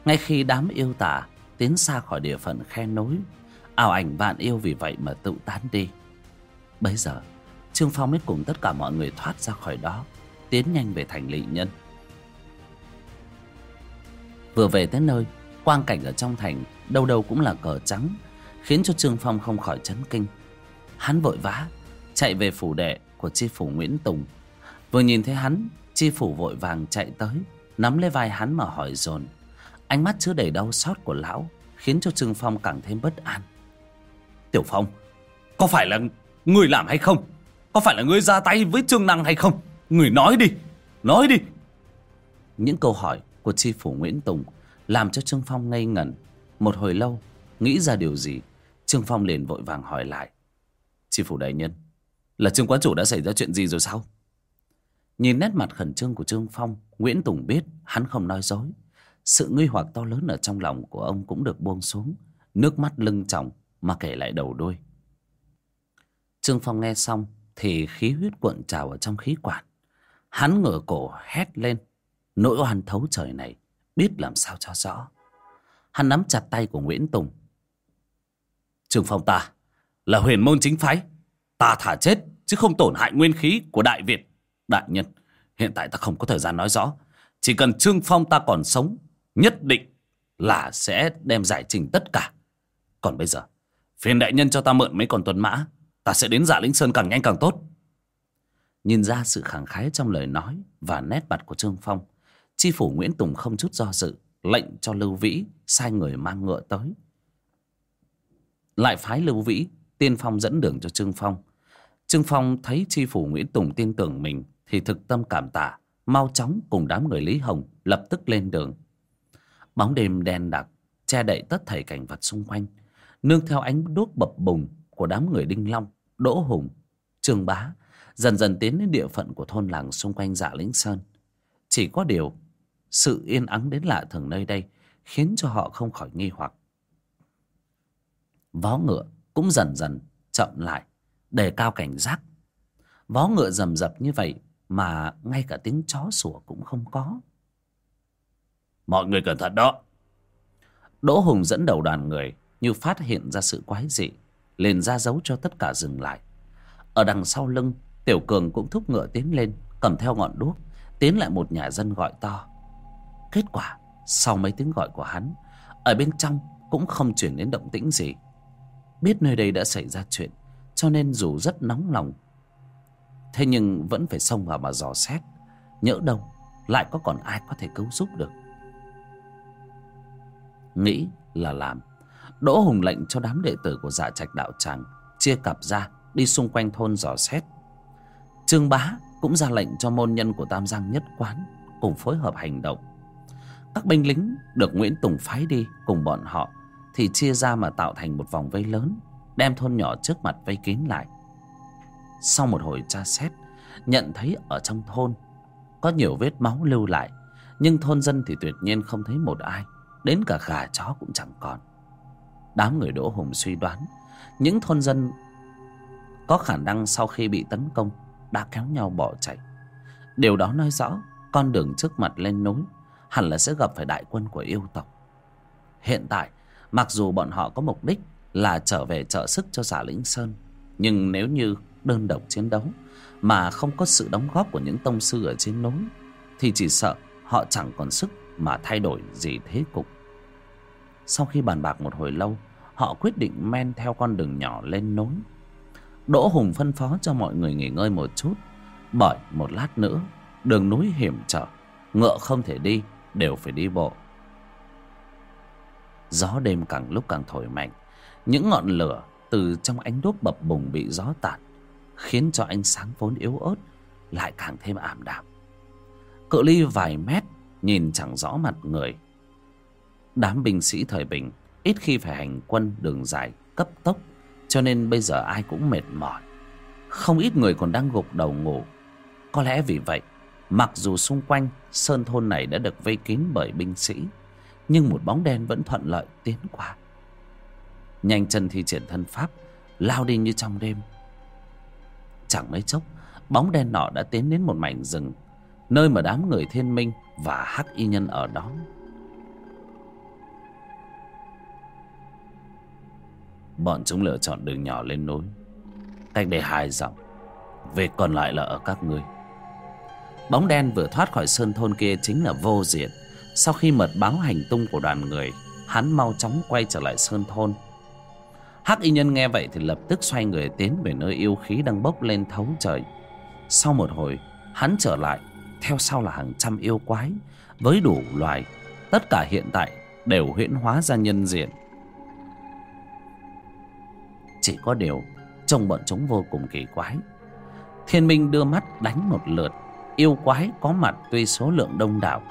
[SPEAKER 1] Ngay khi đám yêu tả Tiến xa khỏi địa phận khe nối Ảo ảnh vạn yêu vì vậy mà tự tán đi. Bây giờ, Trương Phong mới cùng tất cả mọi người thoát ra khỏi đó, Tiến nhanh về thành lỵ nhân. Vừa về tới nơi, Quang cảnh ở trong thành Đâu đâu cũng là cờ trắng, Khiến cho Trương Phong không khỏi chấn kinh. Hắn vội vã Chạy về phủ đệ của chi phủ Nguyễn Tùng. Vừa nhìn thấy hắn Chi phủ vội vàng chạy tới, Nắm lấy vai hắn mà hỏi dồn. Ánh mắt chứa đầy đau xót của lão, Khiến cho Trương Phong càng thêm bất an. Tiểu Phong, Có phải là người làm hay không? Có phải là người ra tay với Trương Năng hay không? Người nói đi Nói đi. Những câu hỏi của chi phủ Nguyễn Tùng Làm cho Trương Phong ngây ngẩn. Một hồi lâu, Nghĩ ra điều gì, Trương Phong liền vội vàng hỏi lại. Chi phủ đại nhân, Là Trương Quán Chủ đã xảy ra chuyện gì rồi sao? Nhìn nét mặt khẩn trương của Trương Phong, Nguyễn Tùng biết hắn không nói dối. Sự nguy hoặc to lớn ở trong lòng của ông cũng được buông xuống. Nước mắt lưng tròng mà kể lại đầu đuôi. Trương Phong nghe xong thì khí huyết cuộn trào ở trong khí quản. Hắn ngửa cổ hét lên. Nỗi oan thấu trời này biết làm sao cho rõ. Hắn nắm chặt tay của Nguyễn Tùng. Trương Phong ta là huyền môn chính phái. Ta thả chết chứ không tổn hại nguyên khí của Đại Việt. Đại nhân, hiện tại ta không có thời gian nói rõ. Chỉ cần Trương Phong ta còn sống, nhất định là sẽ đem giải trình tất cả. Còn bây giờ, phiền đại nhân cho ta mượn mấy con tuần mã, ta sẽ đến giả lĩnh sơn càng nhanh càng tốt. Nhìn ra sự khẳng khái trong lời nói và nét mặt của Trương Phong, chi phủ Nguyễn Tùng không chút do dự, lệnh cho Lưu Vĩ sai người mang ngựa tới. Lại phái Lưu Vĩ tiên phong dẫn đường cho Trương Phong. Trương Phong thấy chi phủ Nguyễn Tùng tin tưởng mình thì thực tâm cảm tạ, mau chóng cùng đám người lý hồng lập tức lên đường. Bóng đêm đen đặc che đậy tất thảy cảnh vật xung quanh, nương theo ánh đuốc bập bùng của đám người đinh long, đỗ hùng, trương bá, dần dần tiến đến địa phận của thôn làng xung quanh dạ lĩnh sơn. Chỉ có điều, sự yên ắng đến lạ thường nơi đây khiến cho họ không khỏi nghi hoặc. Vó ngựa cũng dần dần chậm lại, đề cao cảnh giác. Vó ngựa rầm rập như vậy mà ngay cả tiếng chó sủa cũng không có.
[SPEAKER 2] Mọi người cẩn thận đó.
[SPEAKER 1] Đỗ hùng dẫn đầu đoàn người như phát hiện ra sự quái dị, liền ra dấu cho tất cả dừng lại. Ở đằng sau lưng, tiểu cường cũng thúc ngựa tiến lên, cầm theo ngọn đuốc, tiến lại một nhà dân gọi to. Kết quả, sau mấy tiếng gọi của hắn, ở bên trong cũng không chuyển đến động tĩnh gì. Biết nơi đây đã xảy ra chuyện, cho nên dù rất nóng lòng thế nhưng vẫn phải xông vào mà dò xét. Nhỡ đâu, lại có còn ai có thể cứu giúp được? Nghĩ là làm. Đỗ hùng lệnh cho đám đệ tử của dạ trạch đạo tràng chia cặp ra, đi xung quanh thôn dò xét. Trương bá cũng ra lệnh cho môn nhân của tam giang nhất quán cùng phối hợp hành động. Các binh lính được nguyễn tùng phái đi cùng bọn họ thì chia ra mà tạo thành một vòng vây lớn, đem thôn nhỏ trước mặt vây kín lại sau một hồi tra xét, nhận thấy ở trong thôn có nhiều vết máu lưu lại, nhưng thôn dân thì tuyệt nhiên không thấy một ai, đến cả gà chó cũng chẳng còn. Đám người đỗ hùng suy đoán, những thôn dân có khả năng sau khi bị tấn công đã kéo nhau bỏ chạy. Điều đó nói rõ con đường trước mặt lên núi hẳn là sẽ gặp phải đại quân của yêu tộc. Hiện tại, mặc dù bọn họ có mục đích là trở về trợ sức cho giả lĩnh sơn, nhưng nếu như đơn độc chiến đấu, mà không có sự đóng góp của những tông sư ở trên núi, thì chỉ sợ họ chẳng còn sức mà thay đổi gì thế cục. Sau khi bàn bạc một hồi lâu, họ quyết định men theo con đường nhỏ lên núi. Đỗ hùng phân phó cho mọi người nghỉ ngơi một chút, bởi một lát nữa, đường núi hiểm trở, ngựa không thể đi, đều phải đi bộ. Gió đêm càng lúc càng thổi mạnh, những ngọn lửa từ trong ánh đuốc bập bùng bị gió tạt khiến cho ánh sáng vốn yếu ớt lại càng thêm ảm đạm. Cự ly vài mét, nhìn chẳng rõ mặt người. Đám binh sĩ thời bình ít khi phải hành quân đường dài, cấp tốc, cho nên bây giờ ai cũng mệt mỏi. Không ít người còn đang gục đầu ngủ. Có lẽ vì vậy, mặc dù xung quanh sơn thôn này đã được vây kín bởi binh sĩ, nhưng một bóng đen vẫn thuận lợi tiến qua. Nhanh chân thi triển thân pháp, lao đi như trong đêm chẳng mấy chốc, bóng đen nọ đã tiến đến một mảnh rừng, nơi mà đám người thiên minh và hắc y nhân ở đó. Bọn chúng lựa chọn đường nhỏ lên núi, cách đây hai dặm, việc còn lại là ở các ngươi. Bóng đen vừa thoát khỏi sơn thôn kia chính là vô diện. Sau khi mật báo hành tung của đoàn người, hắn mau chóng quay trở lại sơn thôn hắc y nhân nghe vậy thì lập tức xoay người tiến về nơi yêu khí đang bốc lên thấu trời. Sau một hồi, hắn trở lại, theo sau là hàng trăm yêu quái, với đủ loài, tất cả hiện tại đều huyễn hóa ra nhân diện. Chỉ có điều, trông bọn chúng vô cùng kỳ quái. Thiên minh đưa mắt đánh một lượt, yêu quái có mặt tuy số lượng đông đảo,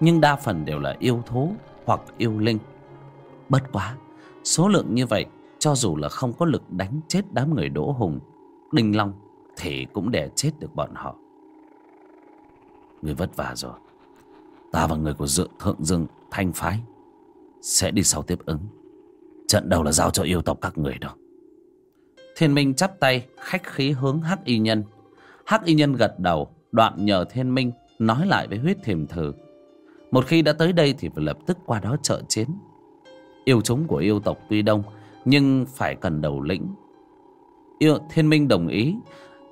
[SPEAKER 1] nhưng đa phần đều là yêu thú hoặc yêu linh. Bất quá, số lượng như vậy cho dù là không có lực đánh chết đám người đỗ hùng, đinh long thì cũng đè chết được bọn họ. Người vất vả rồi. Ta và người của dự thượng dương, thanh phái, sẽ đi sau tiếp ứng. Trận đầu là giao cho yêu tộc các người đó. thiên minh chắp tay, khách khí hướng hắc y nhân. Hắc y nhân gật đầu, đoạn nhờ thiên minh nói lại với huyết thiềm thử. Một khi đã tới đây thì phải lập tức qua đó trợ chiến. Yêu chúng của yêu tộc tuy đông nhưng phải cần đầu lĩnh. Yêu thiên minh đồng ý,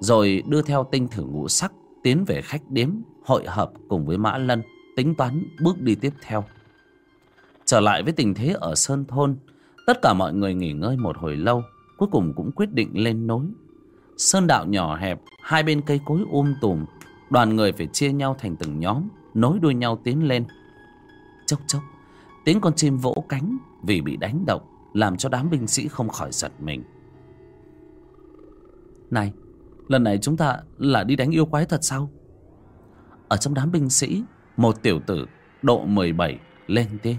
[SPEAKER 1] rồi đưa theo tinh thử ngũ sắc, tiến về khách điếm, hội hợp cùng với mã lân, tính toán bước đi tiếp theo. Trở lại với tình thế ở sơn thôn, tất cả mọi người nghỉ ngơi một hồi lâu, cuối cùng cũng quyết định lên nối sơn đạo nhỏ hẹp, hai bên cây cối um tùm, đoàn người phải chia nhau thành từng nhóm, nối đuôi nhau tiến lên. Chốc chốc, tiếng con chim vỗ cánh vì bị đánh động làm cho đám binh sĩ không khỏi giật mình. Này, lần này chúng ta là đi đánh yêu quái thật sao? Ở trong đám binh sĩ, một tiểu tử độ mười bảy lên tiếng.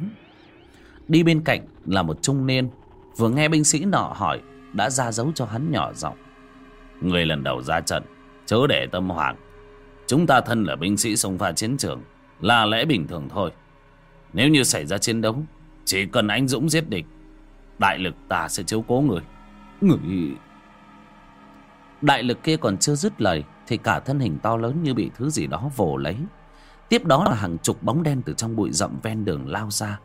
[SPEAKER 1] Đi bên cạnh là một trung niên, vừa nghe binh sĩ nọ hỏi, đã ra dấu cho hắn nhỏ giọng. Người lần đầu ra trận, chớ để tâm hoảng. Chúng ta thân là binh sĩ xông pha chiến trường, là lẽ bình thường thôi. Nếu như xảy ra chiến đấu, chỉ cần anh dũng giết địch đại lực ta sẽ chiếu cố người. Người đại lực kia còn chưa dứt lời, thì cả thân hình to lớn như bị thứ gì đó vồ lấy. Tiếp đó là hàng chục bóng đen từ trong bụi rậm ven đường lao ra,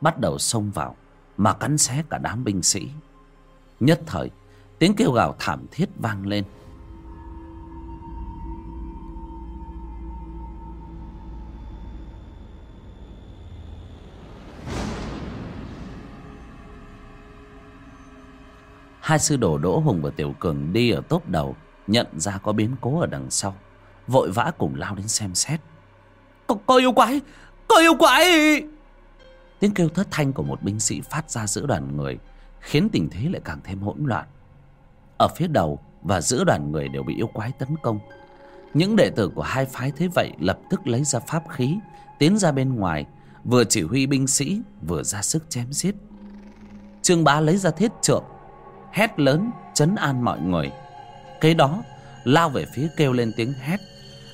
[SPEAKER 1] bắt đầu xông vào, mà cắn xé cả đám binh sĩ. Nhất thời, tiếng kêu gào thảm thiết vang lên. Hai sư đồ đỗ hùng và tiểu cường đi ở tốp đầu nhận ra có biến cố ở đằng sau vội vã cùng lao đến xem xét. Có, có yêu quái có yêu quái! Tiếng kêu thất thanh của một binh sĩ phát ra giữa đoàn người khiến tình thế lại càng thêm hỗn loạn. Ở phía đầu và giữa đoàn người đều bị yêu quái tấn công. Những đệ tử của hai phái thế vậy lập tức lấy ra pháp khí tiến ra bên ngoài vừa chỉ huy binh sĩ vừa ra sức chém giết. Trương bá lấy ra thiết trượng hét lớn chấn an mọi người. Kế đó lao về phía kêu lên tiếng hét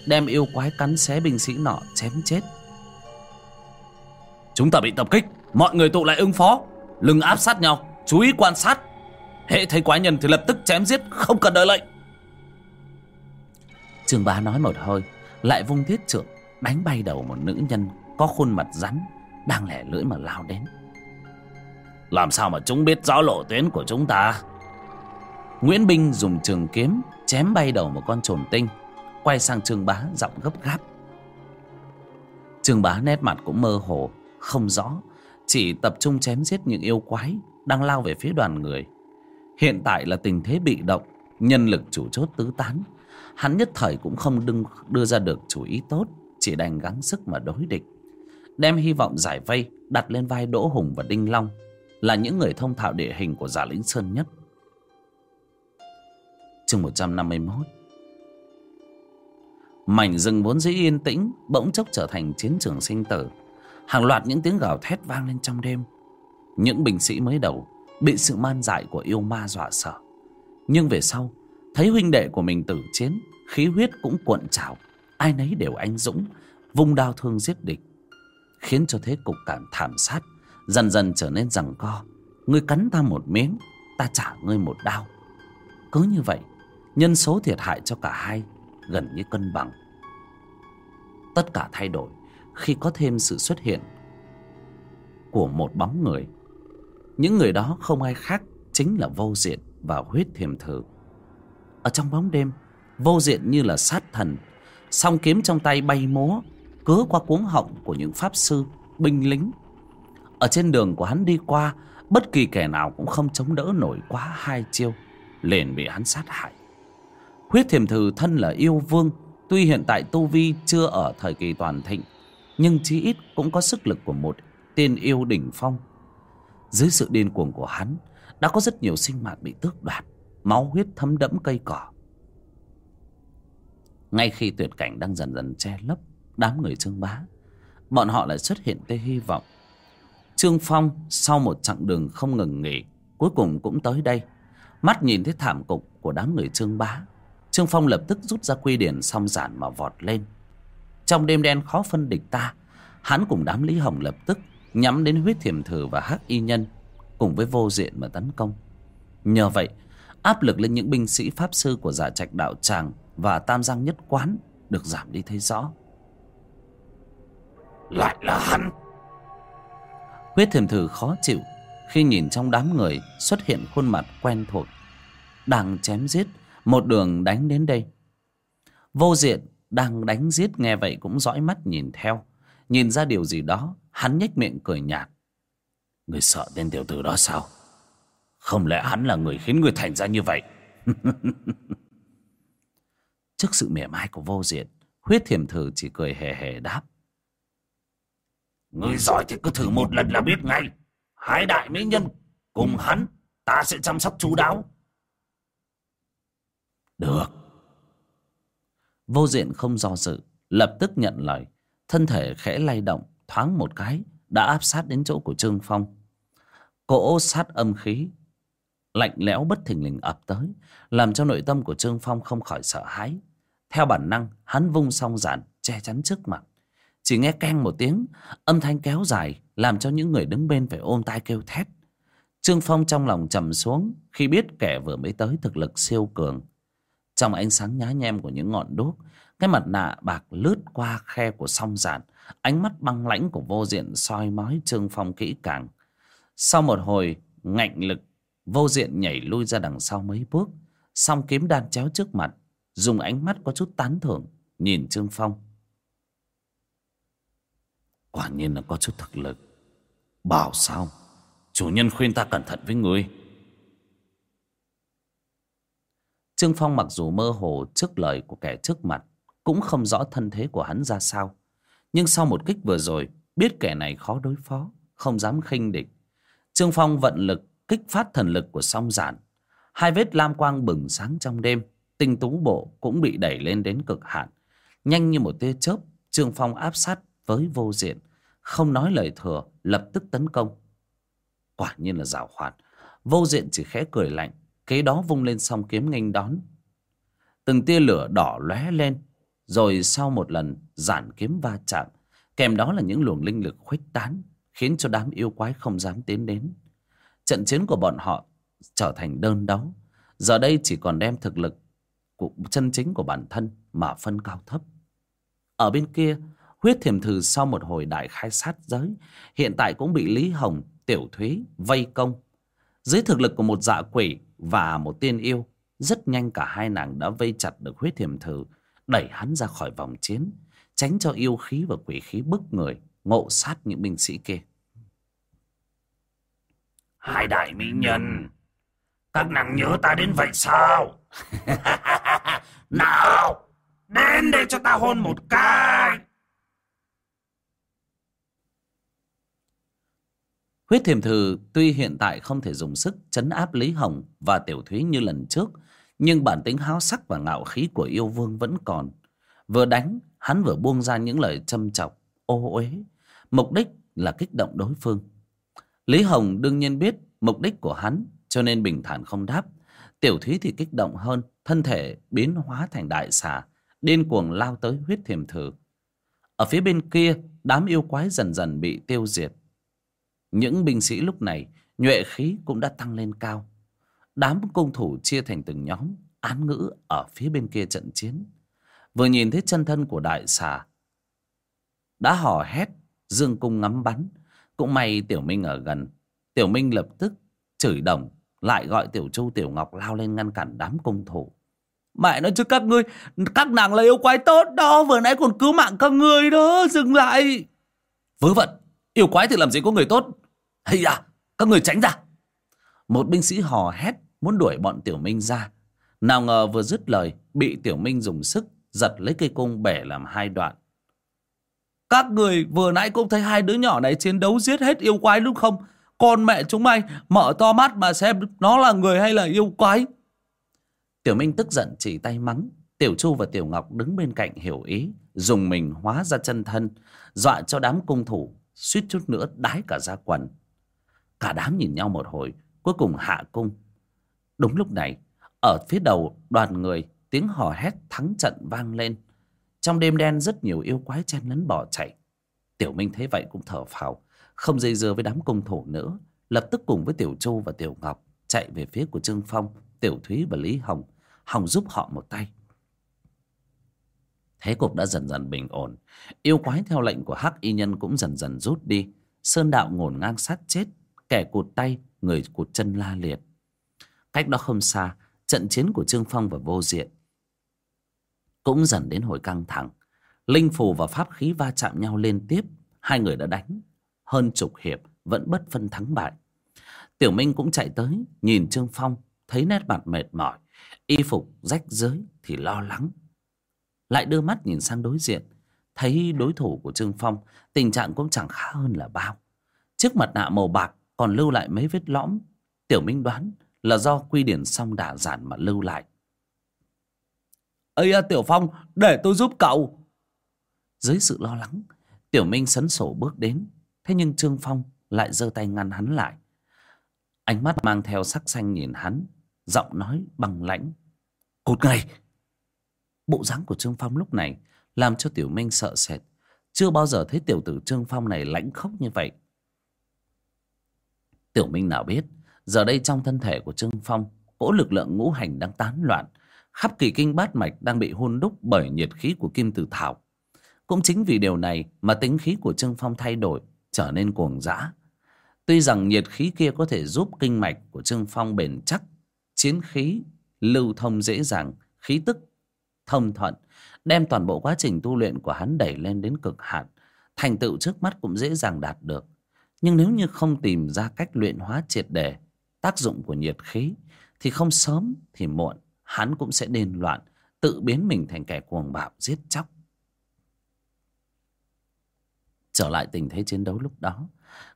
[SPEAKER 1] đem yêu quái cắn xé binh sĩ nọ chém chết. Chúng ta bị tập kích mọi người tụ lại ứng phó lưng áp sát nhau chú ý quan sát. Hệ thấy quái nhân thì lập tức chém giết không cần đợi lệnh. Trương bá nói một hơi lại vung thiết trượng đánh bay đầu một nữ nhân có khuôn mặt rắn đang lẻ lưỡi mà lao đến. Làm sao mà chúng biết rõ lộ tuyến của chúng ta nguyễn binh dùng trường kiếm chém bay đầu một con trồn tinh, quay sang trương bá giọng gấp gáp. Trương bá nét mặt cũng mơ hồ, không rõ, chỉ tập trung chém giết những yêu quái đang lao về phía đoàn người. Hiện tại là tình thế bị động, nhân lực chủ chốt tứ tán, hắn nhất thời cũng không đừng đưa ra được chủ ý tốt, chỉ đành gắng sức mà đối địch. Đem hy vọng giải vây, đặt lên vai đỗ hùng và đinh long, là những người thông thạo địa hình của giả lĩnh sơn nhất chương một trăm năm mươi mốt. Mảnh rừng vốn dĩ yên tĩnh, bỗng chốc trở thành chiến trường sinh tử. Hàng loạt những tiếng gào thét vang lên trong đêm. Những binh sĩ mới đầu bị sự man dại của yêu ma dọa sợ. Nhưng về sau, thấy huynh đệ của mình tử chiến, khí huyết cũng cuộn trào. Ai nấy đều anh dũng, vung đao thương giết địch, khiến cho thế cục cảm thảm sát, dần dần trở nên rằng co. Ngươi cắn ta một miếng, ta trả ngươi một đao. Cứ như vậy nhân số thiệt hại cho cả hai gần như cân bằng. Tất cả thay đổi khi có thêm sự xuất hiện của một bóng người. Những người đó không ai khác chính là vô diện và huyết thiềm thử. Ở trong bóng đêm, vô diện như là sát thần, song kiếm trong tay bay múa, cứa qua cuống họng của những pháp sư, binh lính. Ở trên đường của hắn đi qua, bất kỳ kẻ nào cũng không chống đỡ nổi quá hai chiêu, liền bị hắn sát hại huyết thiềm thừ thân là yêu vương, tuy hiện tại tu vi chưa ở thời kỳ toàn thịnh, nhưng chí ít cũng có sức lực của một tiên yêu đỉnh phong. Dưới sự điên cuồng của hắn, đã có rất nhiều sinh mạng bị tước đoạt, máu huyết thấm đẫm cây cỏ. Ngay khi tuyệt cảnh đang dần dần che lấp đám người trương bá, bọn họ lại xuất hiện tia hy vọng. Trương phong sau một chặng đường không ngừng nghỉ, cuối cùng cũng tới đây, mắt nhìn thấy thảm cục của đám người trương bá trương phong lập tức rút ra quy điển song giản mà vọt lên. Trong đêm đen khó phân địch ta hắn cùng đám lý hồng lập tức nhắm đến huyết thiểm thử và hắc y nhân cùng với vô diện mà tấn công. Nhờ vậy áp lực lên những binh sĩ pháp sư của giả trạch đạo tràng và tam giang nhất quán được giảm đi thấy rõ.
[SPEAKER 2] Lại là hắn.
[SPEAKER 1] Huyết thiểm thử khó chịu khi nhìn trong đám người xuất hiện khuôn mặt quen thuộc đang chém giết một đường đánh đến đây. Vô diện đang đánh giết nghe vậy cũng dõi mắt nhìn theo. Nhìn ra điều gì đó, hắn nhếch miệng cười nhạt. Người sợ tên tiểu tử đó sao? Không lẽ hắn là người khiến người thành ra như vậy? Trước sự mỉa mai của vô diện, huyết thiểm thử chỉ cười hề hề đáp.
[SPEAKER 2] Người giỏi thì cứ thử một lần là biết ngay. Hai đại mỹ nhân cùng hắn, ta sẽ chăm sóc chú đáo
[SPEAKER 1] được. Vô diện không do dự, lập tức nhận lời. Thân thể khẽ lay động, thoáng một cái, đã áp sát đến chỗ của trương phong. Cỗ sát âm khí, lạnh lẽo bất thình lình ập tới, làm cho nội tâm của trương phong không khỏi sợ hãi. Theo bản năng, hắn vung song giản, che chắn trước mặt. Chỉ nghe keng một tiếng, âm thanh kéo dài, làm cho những người đứng bên phải ôm tai kêu thét. Trương phong trong lòng trầm xuống, khi biết kẻ vừa mới tới thực lực siêu cường trong ánh sáng nhá nhem của những ngọn đuốc, cái mặt nạ bạc lướt qua khe của song giản, ánh mắt băng lãnh của vô diện soi mói trương phong kỹ càng. Sau một hồi ngạnh lực, vô diện nhảy lui ra đằng sau mấy bước, song kiếm đan chéo trước mặt, dùng ánh mắt có chút tán thưởng, nhìn trương phong. Quả nhiên là có chút thực lực. Bảo sao? Chủ nhân khuyên ta cẩn thận với người trương phong mặc dù mơ hồ trước lời của kẻ trước mặt, cũng không rõ thân thế của hắn ra sao. Nhưng sau một kích vừa rồi, biết kẻ này khó đối phó, không dám khinh địch. Trương phong vận lực, kích phát thần lực của song giản. Hai vết lam quang bừng sáng trong đêm, tinh tú bộ cũng bị đẩy lên đến cực hạn. Nhanh như một tia chớp, trương phong áp sát với vô diện, không nói lời thừa, lập tức tấn công. Quả nhiên là rào hoạt. Vô diện chỉ khẽ cười lạnh kế đó vung lên song kiếm nghênh đón. Từng tia lửa đỏ lóe lên, rồi sau một lần giản kiếm va chạm, kèm đó là những luồng linh lực khuếch tán, khiến cho đám yêu quái không dám tiến đến. Trận chiến của bọn họ trở thành đơn đấu, giờ đây chỉ còn đem thực lực của, chân chính của bản thân mà phân cao thấp. Ở bên kia, huyết thiềm thử sau một hồi đại khai sát giới, hiện tại cũng bị lý hồng, tiểu thúy, vây công dưới thực lực của một dạ quỷ và một tiên yêu rất nhanh cả hai nàng đã vây chặt được huyết thiềm thử đẩy hắn ra khỏi vòng chiến tránh cho yêu khí và quỷ khí bức người ngộ sát những binh sĩ kia.
[SPEAKER 2] Hai đại mỹ nhân các nàng nhớ ta đến vậy sao? Nào đến đây cho ta hôn một cái
[SPEAKER 1] Huyết thiềm thử tuy hiện tại không thể dùng sức chấn áp Lý Hồng và Tiểu Thúy như lần trước, nhưng bản tính háo sắc và ngạo khí của yêu vương vẫn còn. Vừa đánh, hắn vừa buông ra những lời châm chọc, ô uế, mục đích là kích động đối phương. Lý Hồng đương nhiên biết mục đích của hắn, cho nên bình thản không đáp. Tiểu Thúy thì kích động hơn, thân thể biến hóa thành đại xà, điên cuồng lao tới huyết thiềm thử. Ở phía bên kia, đám yêu quái dần dần bị tiêu diệt. Những binh sĩ lúc này, nhuệ khí cũng đã tăng lên cao. Đám cung thủ chia thành từng nhóm, án ngữ ở phía bên kia trận chiến. Vừa nhìn thấy chân thân của đại xà, đã hò hét, dương cung ngắm bắn. Cũng may Tiểu Minh ở gần. Tiểu Minh lập tức chửi đồng, lại gọi Tiểu châu Tiểu Ngọc lao lên ngăn cản đám cung thủ. Mẹ nói chứ các ngươi, Các nàng là yêu quái tốt đó, Vừa nãy còn cứu mạng các ngươi đó, Dừng lại Vớ vẩn, Yêu quái thì làm gì có người tốt hay à Các người tránh ra. Một binh sĩ hò hét Muốn đuổi bọn Tiểu Minh ra. Nào ngờ vừa dứt lời, Bị Tiểu Minh dùng sức Giật lấy cây cung bẻ làm hai đoạn. Các người vừa nãy cũng thấy hai đứa nhỏ này chiến đấu giết hết yêu quái đúng không? Con mẹ chúng mày, Mở to mắt mà xem Nó là người hay là yêu quái. Tiểu Minh tức giận chỉ tay mắng. Tiểu Chu và Tiểu Ngọc đứng bên cạnh hiểu ý, Dùng mình hóa ra chân thân, Dọa cho đám cung thủ, suýt chút nữa đái cả ra quần cả đám nhìn nhau một hồi, cuối cùng hạ cung đúng lúc này, ở phía đầu, đoàn người, tiếng hò hét thắng trận vang lên trong đêm đen, rất nhiều yêu quái chen lấn bỏ chạy tiểu minh thấy vậy cũng thở phào, không dây dưa với đám cung thủ nữa lập tức cùng với tiểu châu và tiểu ngọc chạy về phía của trương phong, tiểu thúy và lý hồng hồng giúp họ một tay Thế cục đã dần dần bình ổn. Yêu quái theo lệnh của hắc y nhân cũng dần dần rút đi. Sơn đạo ngổn ngang sát chết. Kẻ cụt tay, người cụt chân la liệt. Cách đó không xa, trận chiến của Trương Phong và Vô Diện cũng dần đến hồi căng thẳng. Linh phù và pháp khí va chạm nhau liên tiếp. Hai người đã đánh. Hơn chục hiệp vẫn bất phân thắng bại. Tiểu Minh cũng chạy tới, nhìn Trương Phong, thấy nét mặt mệt mỏi. Y phục rách rưới thì lo lắng lại đưa mắt nhìn sang đối diện thấy đối thủ của trương phong tình trạng cũng chẳng khá hơn là bao chiếc mặt nạ màu bạc còn lưu lại mấy vết lõm tiểu minh đoán là do quy điển xong đả giản mà lưu lại. Ây à, tiểu phong để tôi giúp cậu. Dưới sự lo lắng tiểu minh sấn sổ bước đến. Thế nhưng trương phong lại giơ tay ngăn hắn lại. Ánh mắt mang theo sắc xanh nhìn hắn giọng nói bằng lãnh. Cột ngay! Bộ dáng của trương phong lúc này làm cho tiểu minh sợ sệt. Chưa bao giờ thấy tiểu tử trương phong này lãnh khốc như vậy tiểu minh nào biết, giờ đây trong thân thể của trương phong, cỗ lực lượng ngũ hành đang tán loạn, khắp kỳ kinh bát mạch đang bị hôn đúc bởi nhiệt khí của kim tử thảo. Cũng chính vì điều này mà tính khí của trương phong thay đổi, trở nên cuồng dã. Tuy rằng nhiệt khí kia có thể giúp kinh mạch của trương phong bền chắc, chiến khí lưu thông dễ dàng, khí tức thông thuận, đem toàn bộ quá trình tu luyện của hắn đẩy lên đến cực hạn, thành tựu trước mắt cũng dễ dàng đạt được nhưng nếu như không tìm ra cách luyện hóa triệt đề tác dụng của nhiệt khí, thì không sớm thì muộn, hắn cũng sẽ điên loạn, tự biến mình thành kẻ cuồng bạo, giết chóc. Trở lại tình thế chiến đấu lúc đó,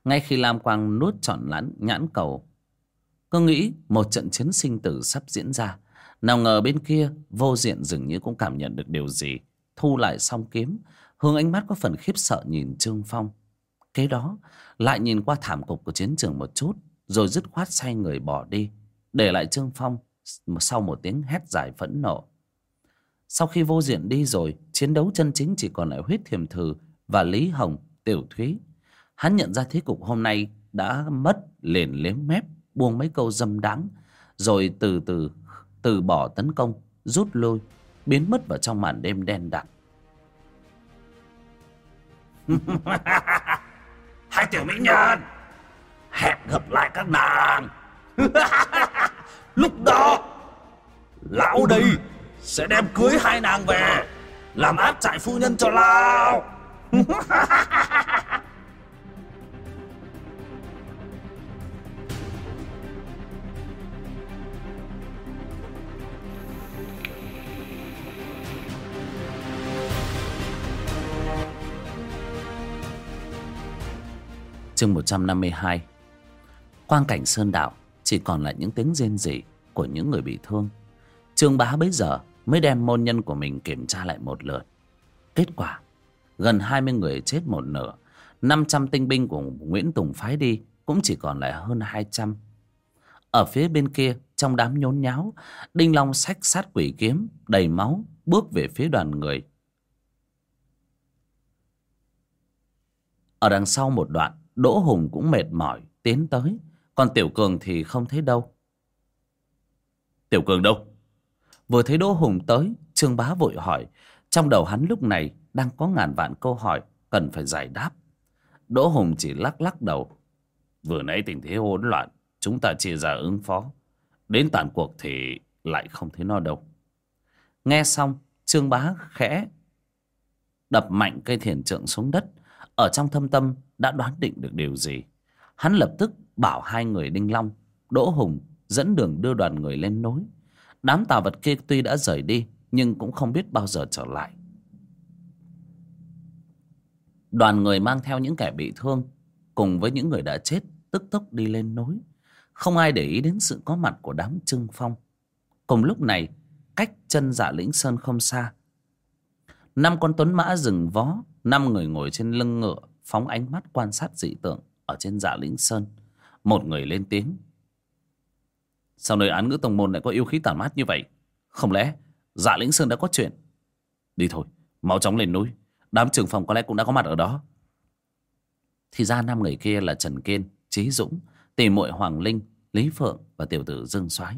[SPEAKER 1] ngay khi lam quang nuốt trọn lãn nhãn cầu, cứ nghĩ một trận chiến sinh tử sắp diễn ra, nào ngờ bên kia vô diện dường như cũng cảm nhận được điều gì, thu lại song kiếm, hướng ánh mắt có phần khiếp sợ nhìn trương phong kế đó, lại nhìn qua thảm cục của chiến trường một chút, rồi dứt khoát xoay người bỏ đi, để lại trương phong sau một tiếng hét dài phẫn nộ. Sau khi vô diện đi rồi, chiến đấu chân chính chỉ còn lại huyết thiềm thử và lý hồng, tiểu thúy. Hắn nhận ra thế cục hôm nay đã mất liền liếm mép, buông mấy câu dâm đắng rồi từ từ từ bỏ tấn công, rút lui, biến mất vào trong màn đêm đen đặc.
[SPEAKER 2] hai tiểu mỹ nhân. Hẹn gặp lại các nàng. Lúc đó, lão đây sẽ đem cưới hai nàng về, làm áp trại phu nhân cho lão
[SPEAKER 1] chương một trăm năm mươi hai. Quang cảnh sơn đạo chỉ còn lại những tiếng rên rỉ của những người bị thương. Trương bá bấy giờ mới đem môn nhân của mình kiểm tra lại một lượt. Kết quả, gần hai mươi người chết một nửa, năm trăm tinh binh của nguyễn tùng phái đi cũng chỉ còn lại hơn hai trăm. Ở phía bên kia, trong đám nhốn nháo, đinh long xách sát quỷ kiếm, đầy máu, bước về phía đoàn người. Ở đằng sau một đoạn đỗ hùng cũng mệt mỏi, tiến tới. Còn tiểu cường thì không thấy đâu. Tiểu cường đâu? Vừa thấy đỗ hùng tới, trương bá vội hỏi. Trong đầu hắn lúc này đang có ngàn vạn câu hỏi, cần phải giải đáp. Đỗ hùng chỉ lắc lắc đầu. Vừa nãy tình thế hỗn loạn, chúng ta chia ra ứng phó. Đến tàn cuộc thì lại không thấy nó đâu. Nghe xong, trương bá khẽ đập mạnh cây thiền trượng xuống đất ở trong thâm tâm đã đoán định được điều gì. Hắn lập tức bảo hai người đinh long, đỗ hùng dẫn đường đưa đoàn người lên núi. Đám tà vật kia tuy đã rời đi, nhưng cũng không biết bao giờ trở lại. Đoàn người mang theo những kẻ bị thương cùng với những người đã chết tức tốc đi lên núi. Không ai để ý đến sự có mặt của đám trưng phong. Cùng lúc này, cách chân dạ lĩnh sơn không xa. Năm con tuấn mã dừng vó năm người ngồi trên lưng ngựa phóng ánh mắt quan sát dị tượng ở trên dạ lĩnh sơn. Một người lên tiếng. Sao nơi án ngữ tông môn lại có yêu khí tàn mát như vậy? Không lẽ dạ lĩnh sơn đã có chuyện? Đi thôi, mau chóng lên núi. Đám trưởng phòng có lẽ cũng đã có mặt ở đó. Thì ra năm người kia là trần kiên trí dũng tỷ muội hoàng linh, lý phượng và tiểu tử dương soái.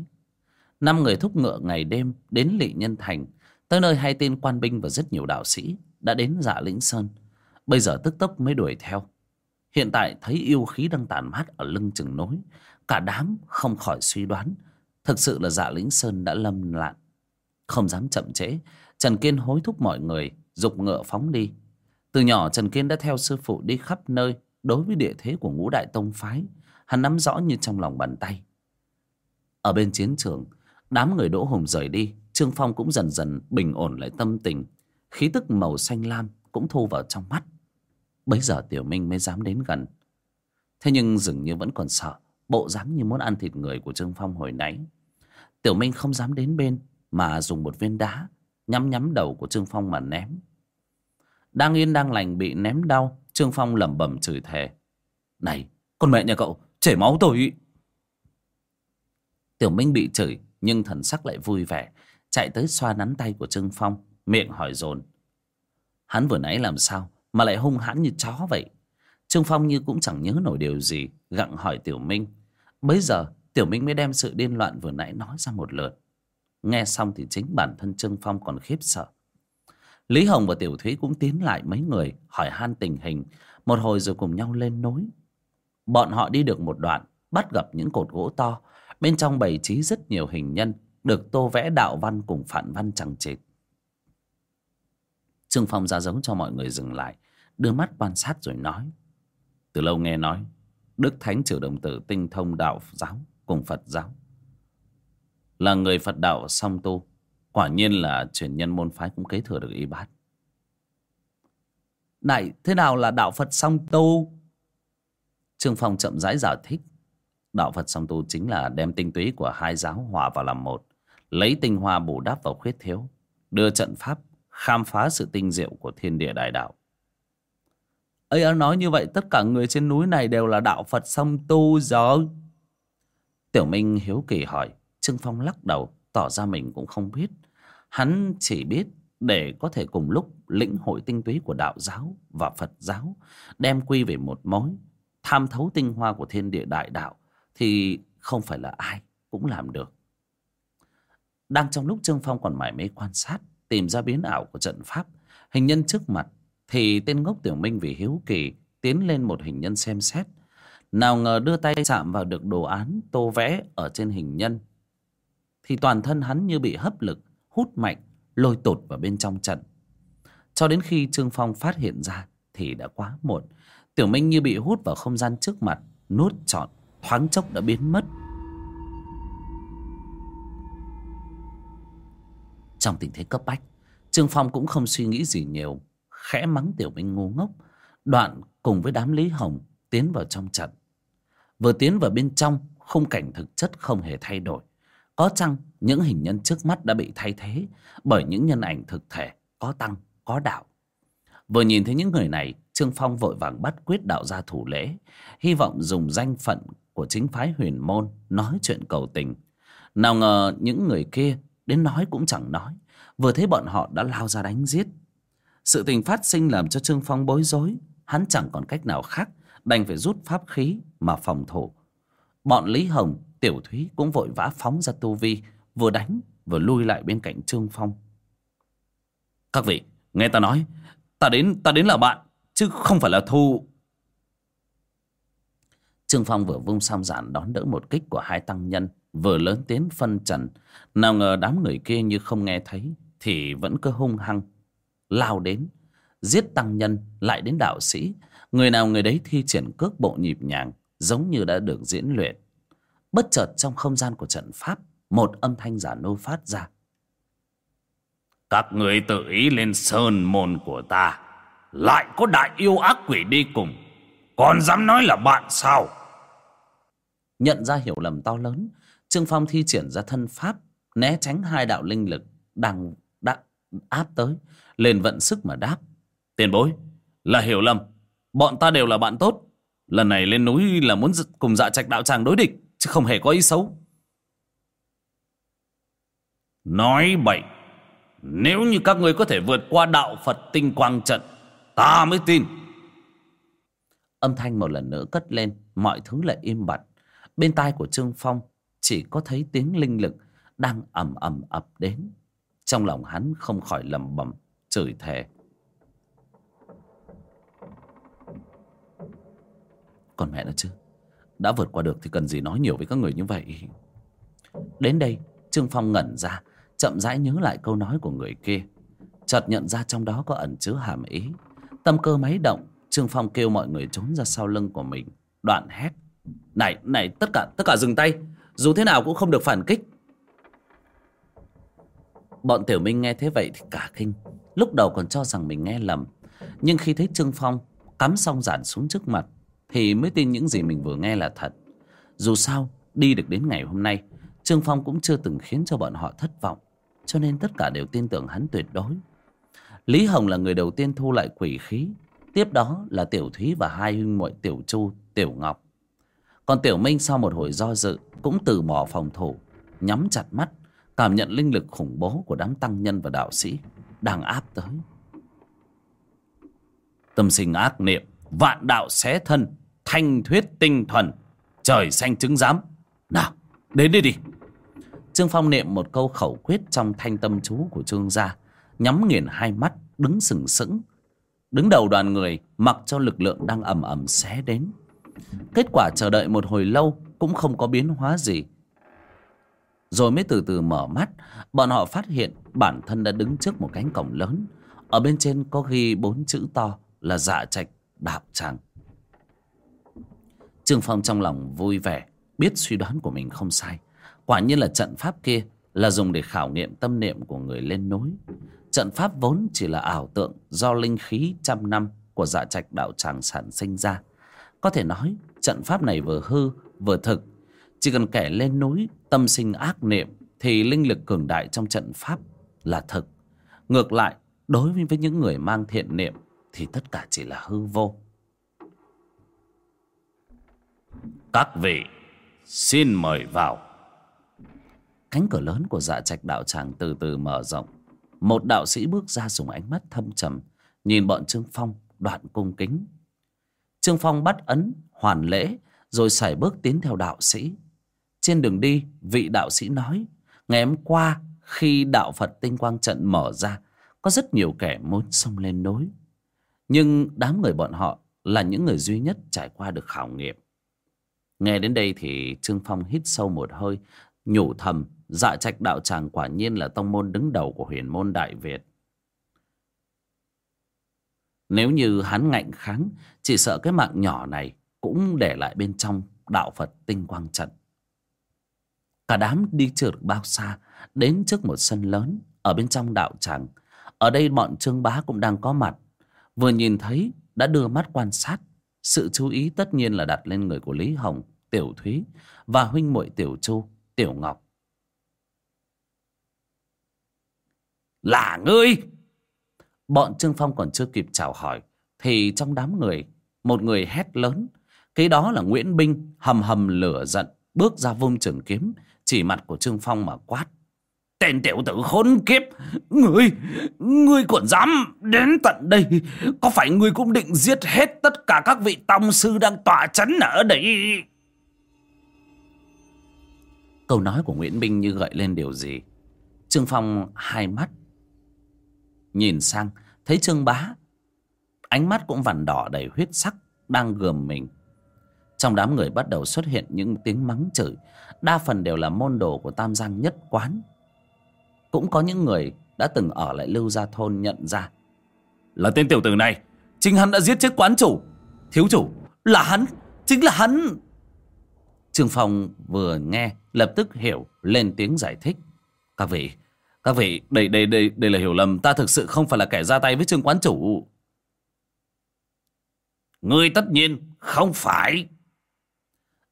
[SPEAKER 1] Năm người thúc ngựa ngày đêm đến lỵ nhân thành, tới nơi hai tên quan binh và rất nhiều đạo sĩ đã đến dạ lĩnh sơn. Bây giờ tức tốc mới đuổi theo. Hiện tại thấy yêu khí đang tàn mát ở lưng chừng nối, cả đám không khỏi suy đoán, thực sự là dạ lĩnh sơn đã lâm lạn không dám chậm trễ, trần kiên hối thúc mọi người dục ngựa phóng đi. Từ nhỏ trần kiên đã theo sư phụ đi khắp nơi đối với địa thế của ngũ đại tông phái, hắn nắm rõ như trong lòng bàn tay. Ở bên chiến trường, đám người đỗ hùng rời đi, trương phong cũng dần dần bình ổn lại tâm tình khí tức màu xanh lam cũng thu vào trong mắt. Bấy giờ tiểu minh mới dám đến gần. Thế nhưng dường như vẫn còn sợ, bộ dáng như muốn ăn thịt người của trương phong hồi nãy. Tiểu minh không dám đến bên, mà dùng một viên đá, nhắm nhắm đầu của trương phong mà ném. Đang yên đang lành bị ném đau, Trương Phong lẩm bẩm chửi thề. Này, con mẹ nhà cậu, chảy máu tôi. Tiểu Minh bị chửi, Nhưng thần sắc lại vui vẻ, Chạy tới xoa nắn tay của Trương Phong. Miệng hỏi dồn. Hắn vừa nãy làm sao Mà lại hung hãn như chó vậy? Trương Phong như cũng chẳng nhớ nổi điều gì, Gặng hỏi Tiểu Minh. Bấy giờ, Tiểu Minh mới đem sự điên loạn vừa nãy nói ra một lượt. Nghe xong thì chính bản thân Trương Phong còn khiếp sợ. Lý Hồng và Tiểu Thúy cũng tiến lại mấy người, hỏi han tình hình. Một hồi rồi cùng nhau lên núi. Bọn họ đi được một đoạn, bắt gặp những cột gỗ to. Bên trong bày trí rất nhiều hình nhân, được tô vẽ đạo văn cùng phản văn chẳng chịt. Trương Phong ra dấu cho mọi người dừng lại đưa mắt quan sát rồi nói từ lâu nghe nói Đức Thánh Trừ Đồng Tử tinh thông đạo giáo cùng Phật giáo là người Phật đạo song tu Quả nhiên là truyền nhân môn phái cũng kế thừa được y bát. Này, thế nào là đạo Phật song tu? Trương Phong chậm rãi giải thích. Đạo Phật song tu chính là đem tinh túy của hai giáo hòa vào làm một. Lấy tinh hoa bù đắp vào khuyết thiếu. Đưa trận pháp khám phá sự tinh diệu của thiên địa đại đạo. ấy nói như vậy tất cả người trên núi này đều là đạo Phật song tu rồi. Tiểu Minh hiếu kỳ hỏi. Trương Phong lắc đầu tỏ ra mình cũng không biết. Hắn chỉ biết để có thể cùng lúc lĩnh hội tinh túy của đạo giáo và Phật giáo, đem quy về một mối, tham thấu tinh hoa của thiên địa đại đạo, thì không phải là ai cũng làm được. Đang trong lúc Trương Phong còn mải mê quan sát, tìm ra biến ảo của trận pháp, hình nhân trước mặt, thì tên ngốc Tiểu Minh vì hiếu kỳ tiến lên một hình nhân xem xét. Nào ngờ đưa tay chạm vào được đồ án tô vẽ ở trên hình nhân, thì toàn thân hắn như bị hấp lực, hút mạnh lôi tụt vào bên trong trận. Cho đến khi trương phong phát hiện ra thì đã quá muộn. Tiểu minh như bị hút vào không gian trước mặt nuốt trọn thoáng chốc đã biến mất. Trong tình thế cấp bách trương phong cũng không suy nghĩ gì nhiều khẽ mắng tiểu minh ngu ngốc đoạn cùng với đám lý hồng tiến vào trong trận vừa tiến vào bên trong khung cảnh thực chất không hề thay đổi có chăng những hình nhân trước mắt đã bị thay thế bởi những nhân ảnh thực thể có tăng, có đạo. Vừa nhìn thấy những người này, Trương Phong vội vàng bắt quyết đạo gia thủ lễ, hy vọng dùng danh phận của chính phái huyền môn nói chuyện cầu tình. Nào ngờ những người kia đến nói cũng chẳng nói, vừa thấy bọn họ đã lao ra đánh giết. Sự tình phát sinh làm cho Trương Phong bối rối, hắn chẳng còn cách nào khác, đành phải rút pháp khí mà phòng thủ. Bọn Lý Hồng Tiểu Thúy cũng vội vã phóng ra tu vi, vừa đánh vừa lui lại bên cạnh Trương Phong. Các vị, nghe ta nói, ta đến ta đến là bạn, chứ không phải là thu. Trương Phong vừa vung xong giản đón đỡ một kích của hai tăng nhân, vừa lớn tiếng phân trần. Nào ngờ đám người kia như không nghe thấy, thì vẫn cứ hung hăng, lao đến, giết tăng nhân lại đến đạo sĩ. Người nào người đấy thi triển cước bộ nhịp nhàng, giống như đã được diễn luyện. Bất chợt trong không gian của trận pháp Một âm thanh giả nô phát ra
[SPEAKER 2] Các người tự ý lên sơn môn của ta Lại có đại yêu ác quỷ đi cùng Còn dám nói là bạn sao
[SPEAKER 1] Nhận ra hiểu lầm to lớn Trương Phong thi triển ra thân pháp, Né tránh hai đạo linh lực Đang đã áp tới, Lên vận sức mà đáp. Tiền bối, là hiểu lầm. Bọn ta đều là bạn tốt. Lần này lên núi là muốn cùng dạ trạch đạo tràng đối địch, chứ không hề có ý xấu.
[SPEAKER 2] Nói bậy, nếu như các ngươi có thể vượt qua đạo phật tinh quang trận, ta mới tin.
[SPEAKER 1] Âm thanh một lần nữa cất lên, mọi thứ lại im bặt. Bên tai của trương phong chỉ có thấy tiếng linh lực đang ầm ầm ập đến. Trong lòng hắn không khỏi lẩm bẩm, chửi thề. Còn mẹ nữa chứ? Đã vượt qua được thì cần gì nói nhiều với các người như vậy? Đến đây, trương phong ngẩn ra, chậm rãi nhớ lại câu nói của người kia. Chợt nhận ra trong đó có ẩn chứa hàm ý. Tâm cơ máy động, trương phong kêu mọi người trốn ra sau lưng của mình. Đoạn hét, này này, tất cả tất cả dừng tay! Dù thế nào cũng không được phản kích. Bọn tiểu minh nghe thế vậy thì cả kinh lúc đầu còn cho rằng mình nghe lầm. Nhưng khi thấy trương phong cắm xong giản xuống trước mặt thì mới tin những gì mình vừa nghe là thật. Dù sao đi được đến ngày hôm nay trương phong cũng chưa từng khiến cho bọn họ thất vọng cho nên tất cả đều tin tưởng hắn tuyệt đối. Lý Hồng là người đầu tiên thu lại quỷ khí Tiếp đó là Tiểu Thúy và hai huynh muội Tiểu Chu, Tiểu Ngọc. Còn Tiểu Minh sau một hồi do dự Cũng từ bỏ phòng thủ, Nhắm chặt mắt, Cảm nhận linh lực khủng bố của đám tăng nhân và đạo sĩ Đang áp tới. Tâm sinh ác niệm, Vạn đạo xé thân, Thanh thuyết tinh thuần Trời xanh chứng giám. Nào, đến đây đi. Trương Phong niệm một câu khẩu quyết trong thanh tâm chú của Trương gia, Nhắm nghiền hai mắt, Đứng sừng sững. Đứng đầu đoàn người Mặc cho lực lượng đang ầm ầm xé đến. Kết quả chờ đợi một hồi lâu Cũng không có biến hóa gì. Rồi mới từ từ mở mắt, Bọn họ phát hiện bản thân đã đứng trước một cánh cổng lớn. Ở bên trên có ghi bốn chữ to Là dạ trạch đạo tràng. Trương Phong trong lòng vui vẻ, Biết suy đoán của mình không sai. Quả nhiên là trận pháp kia Là dùng để khảo nghiệm tâm niệm của người lên núi. Trận pháp vốn chỉ là ảo tượng Do linh khí trăm năm Của dạ trạch đạo tràng sản sinh ra. Có thể nói, trận pháp này vừa hư, vừa thực. Chỉ cần kẻ lên núi, Tâm sinh ác niệm, Thì linh lực cường đại trong trận pháp là thực. Ngược lại, Đối với những người mang thiện niệm, Thì tất cả chỉ là hư vô. Các vị, Xin mời vào. Cánh cửa lớn của dạ trạch đạo tràng từ từ mở rộng. Một đạo sĩ bước ra dùng ánh mắt thâm trầm, Nhìn bọn Trương Phong đoạn cung kính. Trương Phong bắt ấn hoàn lễ Rồi sải bước tiến theo đạo sĩ. Trên đường đi vị đạo sĩ nói Ngày hôm qua khi đạo Phật tinh quang trận mở ra Có rất nhiều kẻ muốn xông lên nối Nhưng đám người bọn họ là những người duy nhất trải qua được khảo nghiệm. Nghe đến đây thì Trương Phong hít sâu một hơi, nhủ thầm, dạ trạch đạo tràng quả nhiên là tông môn đứng đầu của huyền môn Đại Việt. Nếu như hắn ngạnh kháng, chỉ sợ cái mạng nhỏ này cũng để lại bên trong đạo Phật tinh quang trận. Cả đám đi chưa được bao xa, đến trước một sân lớn ở bên trong đạo tràng. Ở đây bọn Trương Bá cũng đang có mặt. Vừa nhìn thấy đã đưa mắt quan sát sự chú ý tất nhiên là đặt lên người của Lý Hồng, Tiểu Thúy và huynh muội Tiểu Chu, Tiểu Ngọc. Là ngươi! Bọn Trương Phong còn chưa kịp chào hỏi, thì trong đám người, một người hét lớn. Cái đó là Nguyễn Binh, hầm hầm lửa giận, bước ra vung trường kiếm, chỉ mặt của Trương Phong mà quát. Tên tiểu tử khốn kiếp, Ngươi Ngươi còn dám đến tận đây Có phải ngươi cũng định giết hết Tất cả các vị tông sư đang tỏa chấn ở đây Câu nói của Nguyễn binh như gợi lên điều gì Trương Phong hai mắt Nhìn sang, Thấy Trương Bá. Ánh mắt cũng vằn đỏ đầy huyết sắc Đang gườm mình. Trong đám người bắt đầu xuất hiện những tiếng mắng chửi, Đa phần đều là môn đồ của Tam Giang nhất quán. Cũng có những người đã từng ở lại lưu gia thôn nhận ra. Là tên tiểu tử này, chính hắn đã giết chết quán chủ. Thiếu chủ, là hắn, chính là hắn. Trương phong vừa nghe, lập tức hiểu, lên tiếng giải thích. Các vị các vị đây đây đây đây là hiểu lầm. Ta thực sự không phải là kẻ ra tay với trương quán chủ. Ngươi tất nhiên không phải.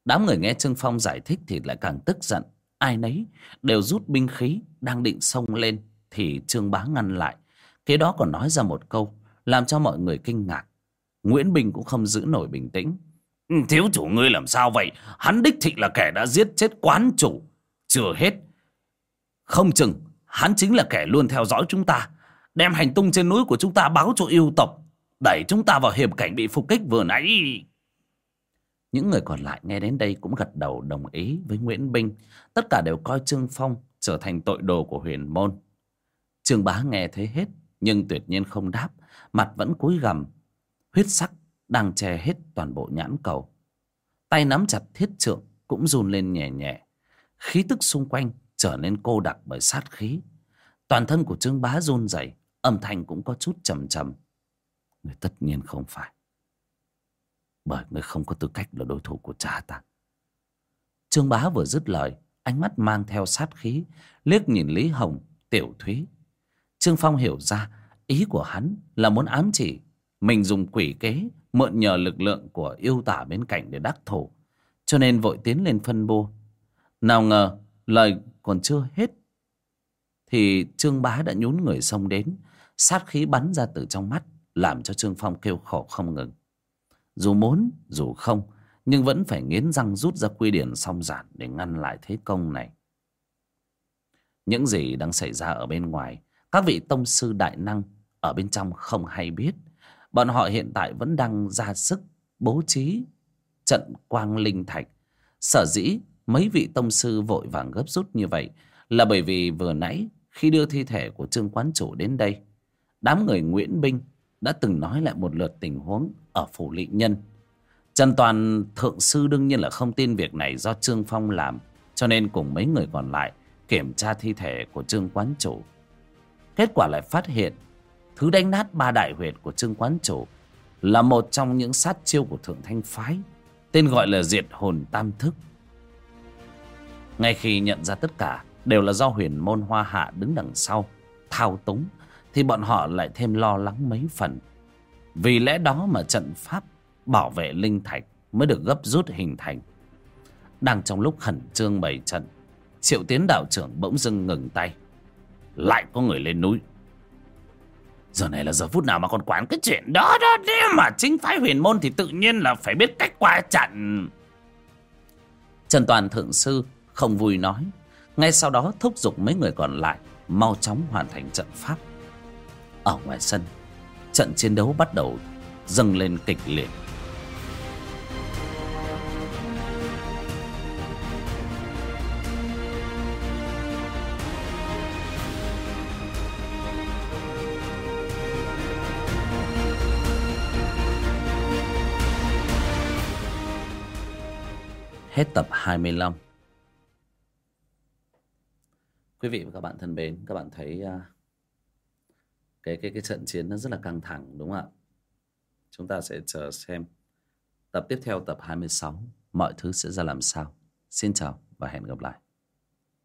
[SPEAKER 1] Đám người nghe trương phong giải thích thì lại càng tức giận. Ai nấy đều rút binh khí, đang định xông lên thì trương bá ngăn lại. Kế đó còn nói ra một câu làm cho mọi người kinh ngạc. Nguyễn bình cũng không giữ nổi bình tĩnh. Ừ, thiếu chủ ngươi làm sao vậy? Hắn đích thị là kẻ đã giết chết quán chủ. Chưa hết. Không chừng hắn chính là kẻ luôn theo dõi chúng ta đem hành tung trên núi của chúng ta báo cho yêu tộc đẩy chúng ta vào hiểm cảnh bị phục kích vừa nãy những người còn lại nghe đến đây cũng gật đầu đồng ý với Nguyễn Binh. Tất cả đều coi Trương Phong trở thành tội đồ của huyền môn. Trương Bá nghe thấy hết, nhưng tuyệt nhiên không đáp, mặt vẫn cúi gằm. Huyết sắc đang che hết toàn bộ nhãn cầu. Tay nắm chặt thiết trượng cũng run lên nhẹ nhẹ. Khí tức xung quanh trở nên cô đặc bởi sát khí. Toàn thân của Trương Bá run rẩy, âm thanh cũng có chút trầm trầm. Người tất nhiên không phải bởi người không có tư cách là đối thủ của cha ta trương bá vừa dứt lời ánh mắt mang theo sát khí liếc nhìn lý hồng tiểu thúy trương phong hiểu ra ý của hắn là muốn ám chỉ mình dùng quỷ kế mượn nhờ lực lượng của yêu tả bên cạnh để đắc thủ cho nên vội tiến lên phân bua nào ngờ lời còn chưa hết, thì trương bá đã nhún người xông đến, sát khí bắn ra từ trong mắt, làm cho trương phong kêu khổ không ngừng. Dù muốn, dù không, nhưng vẫn phải nghiến răng rút ra quy điển song giản để ngăn lại thế công này. Những gì đang xảy ra ở bên ngoài, các vị tông sư đại năng ở bên trong không hay biết. Bọn họ hiện tại vẫn đang ra sức bố trí trận quang linh thạch, sở dĩ mấy vị tông sư vội vàng gấp rút như vậy là bởi vì vừa nãy khi đưa thi thể của trương quán chủ đến đây, đám người nguyễn binh đã từng nói lại một lượt tình huống ở phủ lị nhân. Trần toàn thượng sư đương nhiên là không tin việc này do trương phong làm, cho nên cùng mấy người còn lại kiểm tra thi thể của trương quán chủ. Kết quả lại phát hiện thứ đánh nát ba đại huyệt của trương quán chủ là một trong những sát chiêu của thượng thanh phái, tên gọi là diệt hồn tam thức ngay khi nhận ra tất cả đều là do huyền môn hoa hạ đứng đằng sau, thao túng, thì bọn họ lại thêm lo lắng mấy phần. Vì lẽ đó mà trận pháp bảo vệ linh thạch mới được gấp rút hình thành. Đang trong lúc khẩn trương bày trận, triệu tiến đạo trưởng bỗng dưng ngừng tay. Lại có người lên núi. Giờ này là giờ phút nào mà còn quán cái chuyện đó đó, nếu mà chính phái huyền môn thì tự nhiên là phải biết cách qua trận. Trần toàn thượng sư không vui nói. Ngay sau đó thúc giục mấy người còn lại, mau chóng hoàn thành trận pháp. Ở ngoài sân, trận chiến đấu bắt đầu dâng lên kịch liệt. Hết tập 25 Quý vị và các bạn thân mến Các bạn thấy uh, cái, cái, cái trận chiến nó rất là căng thẳng đúng không ạ? Chúng ta sẽ chờ xem Tập tiếp theo tập 26 Mọi thứ sẽ ra làm sao. Xin chào và hẹn gặp lại.